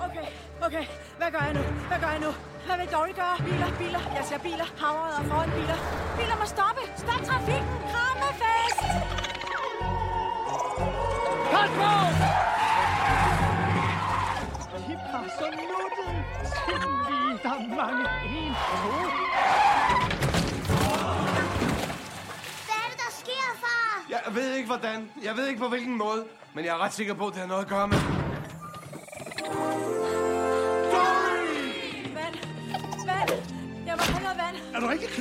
Okay, okay, hvad gør jeg nu? Hvad gør jeg nu? Hvad vil Dory gøre? Biler, biler, jeg ser biler. Havret og foran biler. Biler må stoppe. Stop trafikken. Krammefest. Pas på! De var så nuttede. Simpelthen, der er mange. En, to. Jeg ved ikke, hvordan. Jeg ved ikke, på hvilken måde. Men jeg er ret sikker på, at det har noget at gøre med...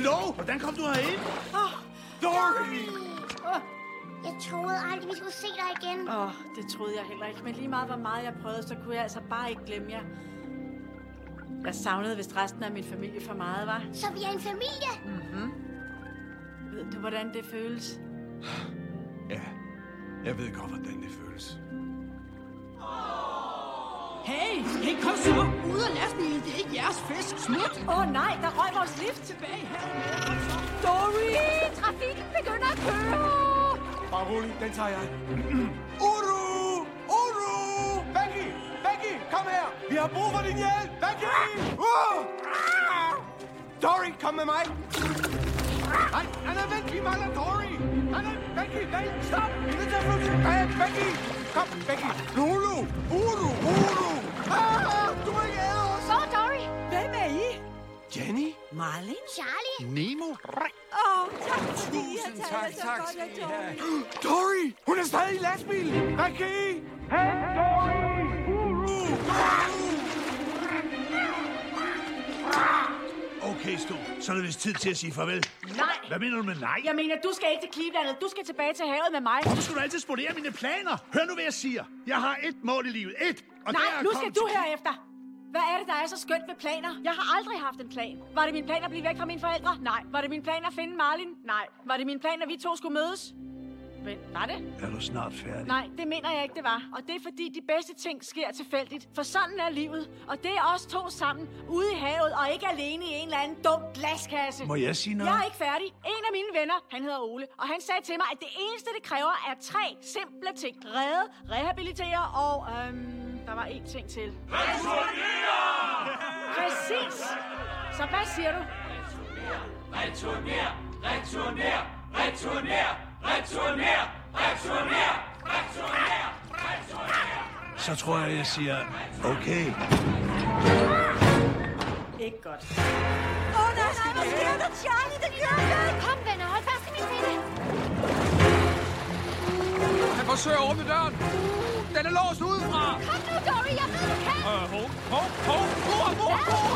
Klog? Hvordan kom du herind? Oh. Dory! Oh. Jeg troede aldrig, vi skulle se dig igen. Åh, oh, det troede jeg heller ikke. Men lige meget, hvor meget jeg prøvede, så kunne jeg altså bare ikke glemme jer. Jeg savnede vist resten af min familie for meget, var. Så vi er en familie? Mhm. Ved du, hvordan det føles? Ja, jeg ved godt, hvordan det føles. Hey, hey, kom så! Ud af lastbilen, det er ikke jeres fisk. Smut! Åh oh, nej, der røg vores lift tilbage her. Dory! Trafikken begynder at køre! Bare rolig, den tager jeg. Uru! Uru! Becky! Becky, kom her! Vi har brug for din hjælp! Becky! Uh! Dory, kom med mig! Nej, Anna, vent, vi mangler Dory! Anna, Becky, vent, stop! Vi er nødt til at flytte tilbage! Becky! Kom, Becky! Lulu! Uru! Uru! Ah, du må ikke æde os! Hvor er Dory? Hvem er I? Jenny? Marlin? Charlie? Nemo? Åh, oh, tak fordi I har Tusind taget tak, jer så tak godt af skal I Dory. Dory! Hun er stadig i lastbilen! Becky! Hent Dory! Uru! Okay, Stu. Så er det vist tid til at sige farvel. Nej. Hvad mener du med nej? Jeg mener, du skal ikke til Cleveland. Du skal tilbage til havet med mig. Hvorfor skal du altid spolere mine planer? Hør nu, hvad jeg siger. Jeg har et mål i livet. Et! Og Nej, det er nu skal til du her efter. Hvad er det, der er så skønt ved planer? Jeg har aldrig haft en plan. Var det min plan at blive væk fra mine forældre? Nej. Var det min plan at finde Marlin? Nej. Var det min plan, at vi to skulle mødes? Men var det? Er du snart færdig? Nej, det mener jeg ikke, det var. Og det er fordi, de bedste ting sker tilfældigt. For sådan er livet. Og det er os to sammen ude i havet, og ikke alene i en eller anden dum glaskasse. Må jeg sige noget? Jeg er ikke færdig. En af mine venner, han hedder Ole, og han sagde til mig, at det eneste, det kræver, er tre simple ting. Redde, rehabilitere og... Øhm, der var én ting til. Præcis. Så hvad siger du? Returner! Returner! Returner! Returner! Returner! Returner! Så tror jeg, jeg siger, okay. Ikke godt. Åh oh, nej, nej, hvad sker der, Charlie? Det gør jeg! Kom, venner, hold fast i min finde. Han forsøger at åbne døren. Den er låst udefra. Kom nu, Dory, jeg ved, du kan. Øh, hov, hov, hov. Mor, mor, mor.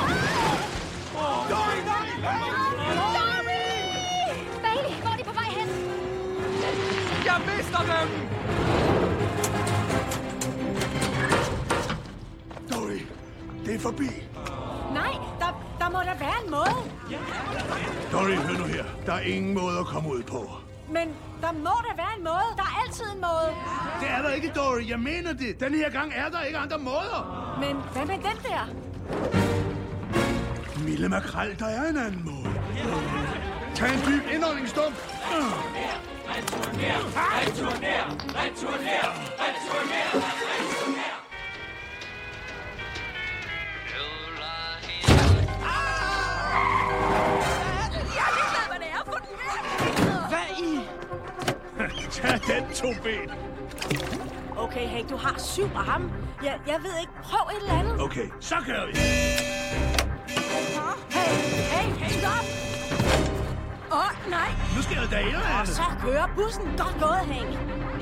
Dory, Dory, Dory! Jeg mister dem. Dory, det er forbi. Nej, der, der må da være en måde. Dory, hør nu her. Der er ingen måde at komme ud på. Men der må da være en måde. Der er altid en måde. Det er der ikke, Dory. Jeg mener det. Den her gang er der ikke andre måder. Men hvad med den der? Mille makrel, der er en anden måde. Tag en dyb indåndingsdunk. Returner! Returner! Returner! Returner! Returner! Tag den to ben. Okay, hey, du har syv arme. Jeg, jeg ved ikke. Prøv et eller andet. Okay, så kører vi. Hey, hey, hey, stop! Åh, oh, nej. Nu sker der da et eller andet. så kører bussen. Godt gået, Hank.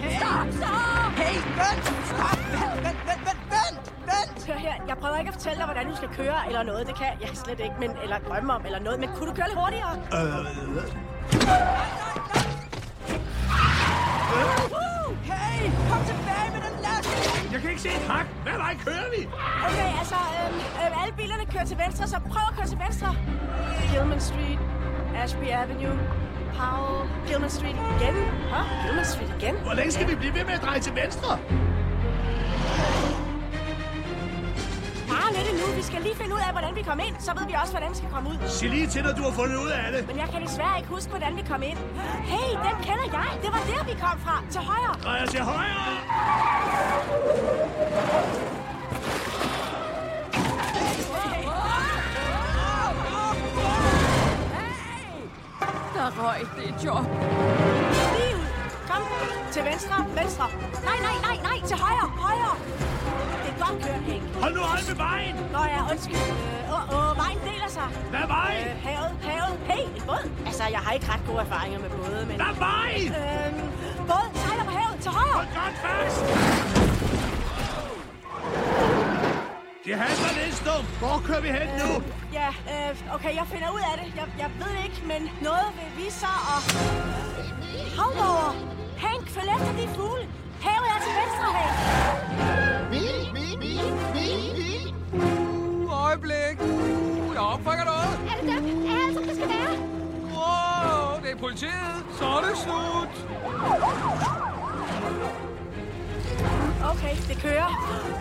Hey. Stop, stop! Hey, vent! Stop! Vent, vent, vent, vent, vent! Vent! Hør her, jeg prøver ikke at fortælle dig, hvordan du skal køre eller noget. Det kan jeg slet ikke, men, eller drømme om eller noget. Men kunne du køre lidt hurtigere? Øh, Uh, hey, kom tilbage med den lastbil! jeg kan ikke se et hak. Hvad vej kører vi? Okay, altså, øhm, øhm, alle bilerne kører til venstre, så prøv at køre til venstre. Gilman Street, Ashby Avenue, Powell, Gilman Street igen. Hå? Gilman Street igen? Hvor længe skal vi blive ved med at dreje til venstre? Bare lidt endnu. Vi skal lige finde ud af, hvordan vi kom ind. Så ved vi også, hvordan vi skal komme ud. Sig lige til, når du har fundet ud af det. Men jeg kan desværre ikke huske, hvordan vi kom ind. Hey, den kender jeg. Det var der, vi kom fra. Til højre. Drejer til højre. der røg det job. Lige ud. Kom. Til venstre. Venstre. Nej, nej, nej, nej. Til højre. Højre. Det er godt kørt, Henk. Hold nu øje med vejen. Nå ja, undskyld. Øh, åh, øh, øh, vejen deler sig. Hvad vej? vejen? Øh, havet, havet. Hey, en båd. Altså, jeg har ikke ret gode erfaringer med både, men... Hvad er vejen? Øh, båd sejler på havet. Til højre. Hold godt fast. Det haster lidt, Stum. Hvor kører vi hen nu? Ja, øh, okay, jeg finder ud af det. Jeg, jeg ved det ikke, men noget vil vise sig og... Havmåger! Hank, følg efter de fugle. Havet er til venstre, Hank. Vi, vi, vi, vi, vi. Uh, øjeblik. Uh, der opfanger noget. Er det dem? Er det, som det skal være? Wow, det er politiet. Så er det slut. Okay, det kører.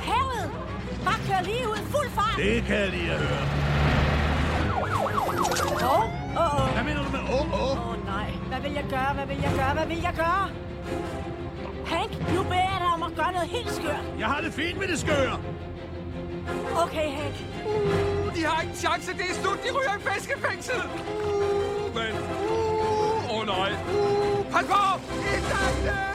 Havet! Bare kør lige ud. Fuld fart. Det kan jeg lige at høre. Åh, åh, åh. Hvad mener du med åh, åh? Åh nej, hvad vil jeg gøre, hvad vil jeg gøre, hvad vil jeg gøre? Hank, nu beder jeg dig om at gøre noget helt skørt. Jeg har det fint med det skøre. Okay, Hank. Uh, de har ikke en chance. Det er slut. De ryger i fiskefængsel. Uh, men... Uh, åh oh, nej. Uh, pas på! I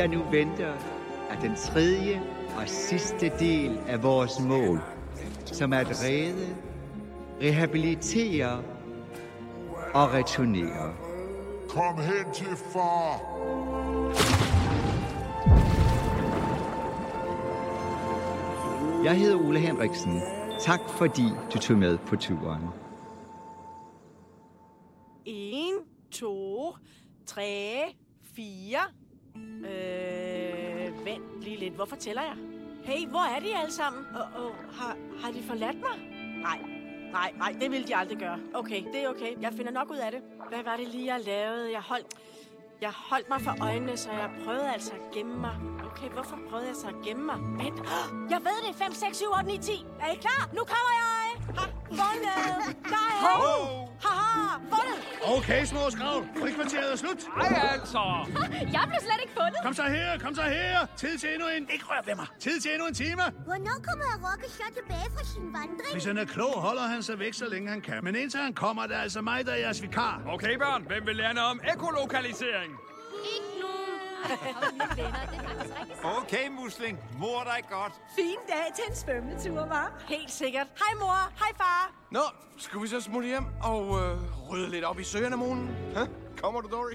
der nu venter, er den tredje og sidste del af vores mål, som er at redde, rehabilitere og returnere. Kom hen til far. Jeg hedder Ole Henriksen. Tak fordi du tog med på turen. En, to, tre, fire. Øh, vent lige lidt. Hvorfor tæller jeg? Hey, hvor er de alle sammen? Og, og har, har de forladt mig? Nej, nej, nej, det vil de aldrig gøre. Okay, det er okay. Jeg finder nok ud af det. Hvad var det lige, jeg lavede? Jeg holdt, jeg holdt mig for øjnene, så jeg prøvede altså at gemme mig. Okay, hvorfor prøvede jeg så at gemme mig? Vent, jeg ved det. 5, 6, 7, 8, 9, 10. Er I klar? Nu kommer jeg! Ha, fundet! Der er han! Haha, fundet! Okay, små skravl. Frikvarteret er slut. Ej, altså. [laughs] Jeg blev slet ikke fundet. Kom så her, kom så her. Tid til endnu en... Ikke rør ved mig. Tid til endnu en time. Hvornår kommer Rokke så tilbage fra sin vandring? Hvis han er klog, holder han sig væk, så længe han kan. Men indtil han kommer, der er altså mig, der er jeres vikar. Okay, børn. Hvem vil lære noget om ekolokalisering? Ikke nu. Okay, musling. Mor dig godt. Fin dag til en svømmetur, var. Helt sikkert. Hej mor, hej far. Nå, skal vi så smutte hjem og øh, rydde lidt op i søanemonen? Hæ? Kommer du, Dory?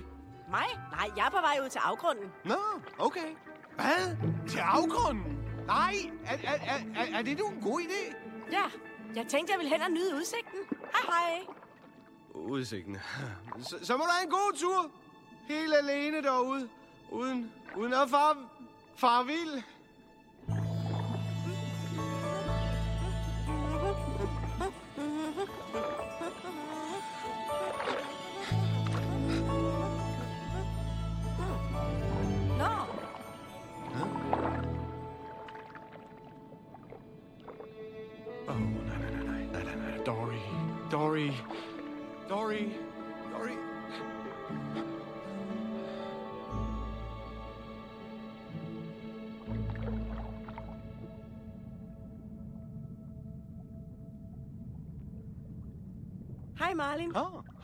Mig? Nej, jeg er på vej ud til afgrunden. Nå, okay. Hvad? Til afgrunden? Nej, er, er, er, er, er det nu en god idé? Ja, jeg tænkte, jeg ville og nyde udsigten. Hej hej. Udsigten. Så, så må du have en god tur. Helt alene derude. Uden, uden at far, far vild. Nå, Åh,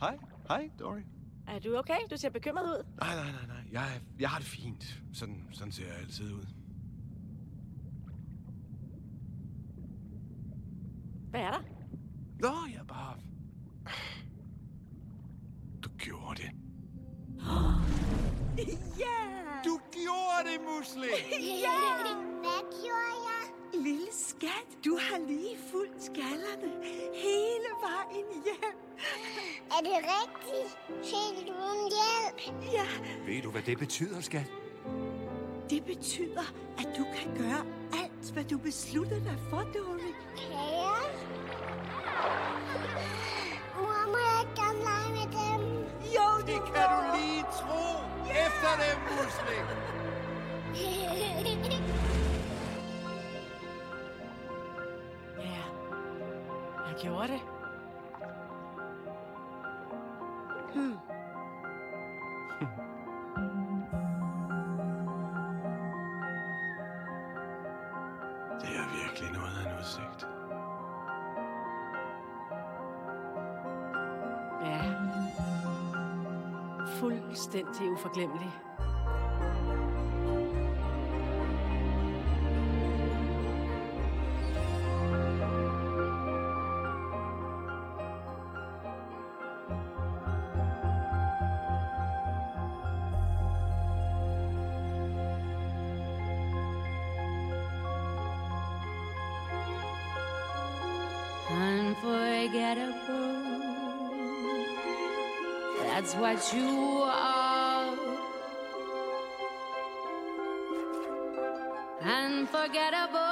hej. Hej, Dory. Er du okay? Du ser bekymret ud. Nej, nej, nej, nej. Jeg, jeg har det fint. Sådan, sådan ser jeg altid ud. betyder, skat? det betyder, at du kan gøre alt, hvad du beslutter dig for, Dory. fuldstændig uforglemmelig. Unforgettable. That's what you unforgettable.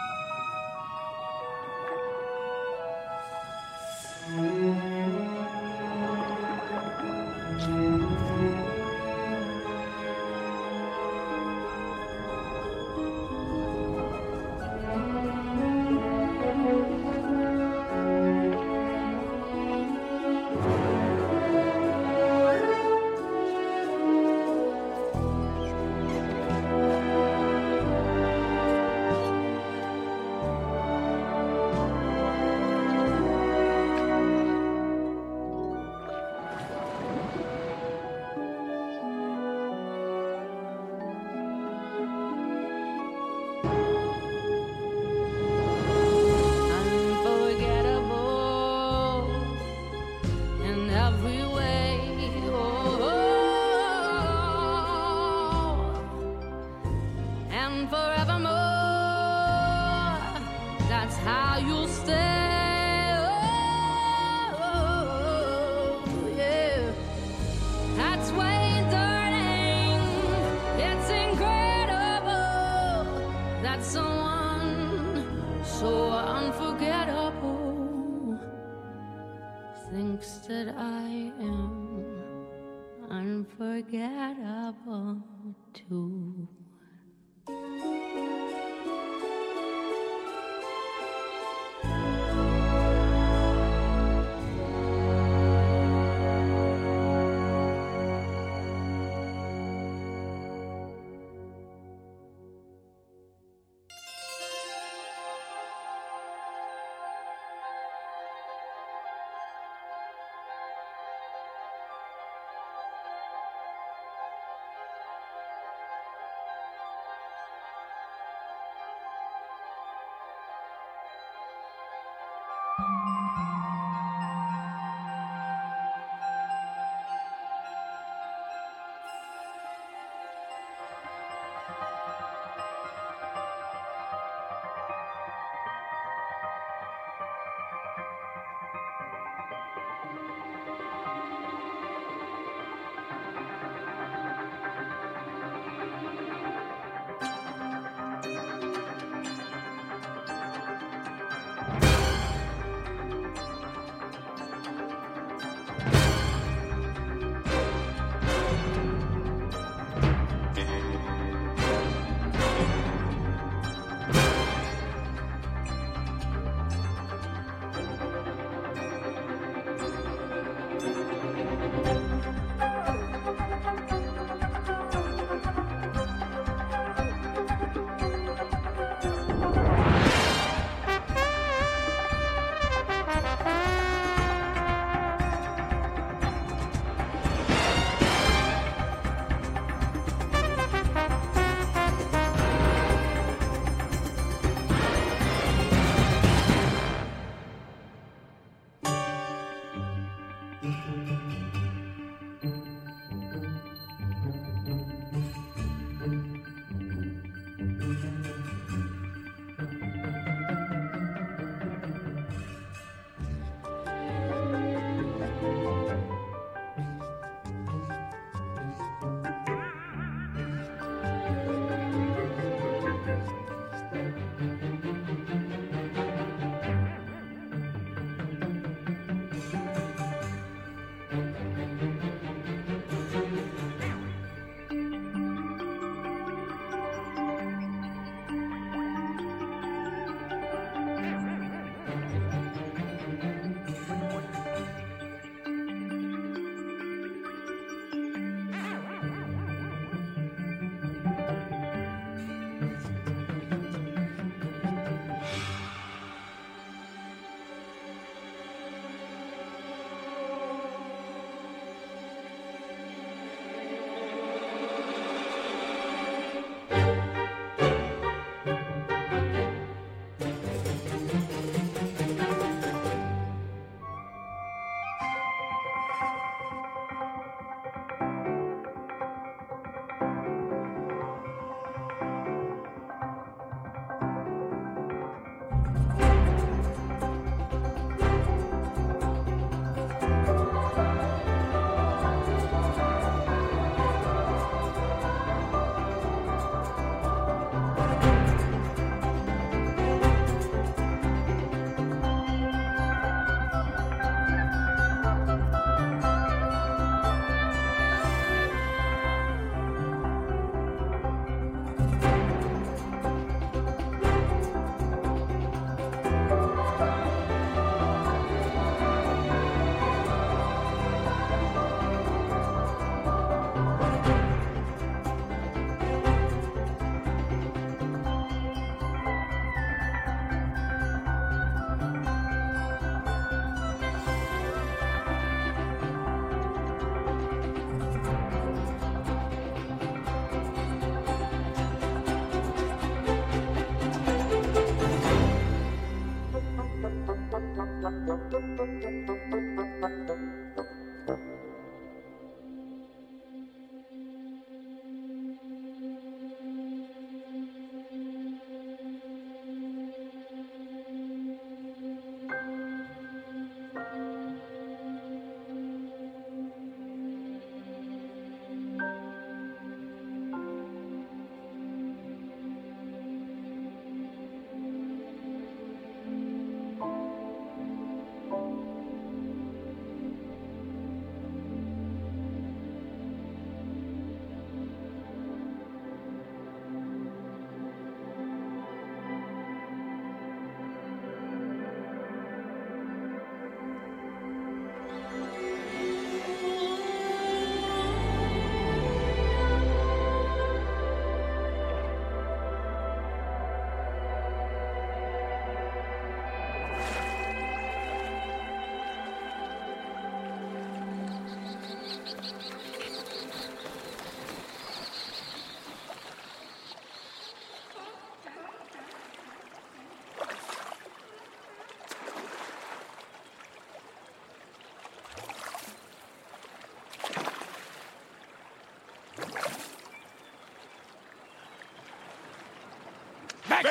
Rul,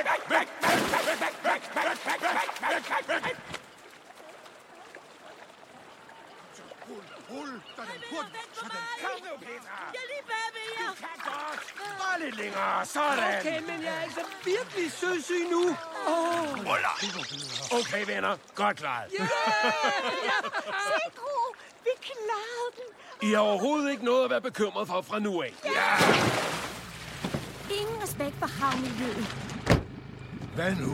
rul, sådan, hurtigt, sådan. Kom nu, Petra. Jeg lige bagved jer. Du kan godt. Bare lidt længere, sådan. Okay, men jeg er altså virkelig søsyg nu. Oh. Ruller. Okay, venner. Godt klaret. Se, Gro, vi klarede den. I har overhovedet ikke noget at være bekymret for fra nu af. Ja. Ingen respekt for havmiljøet. Banu.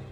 [laughs]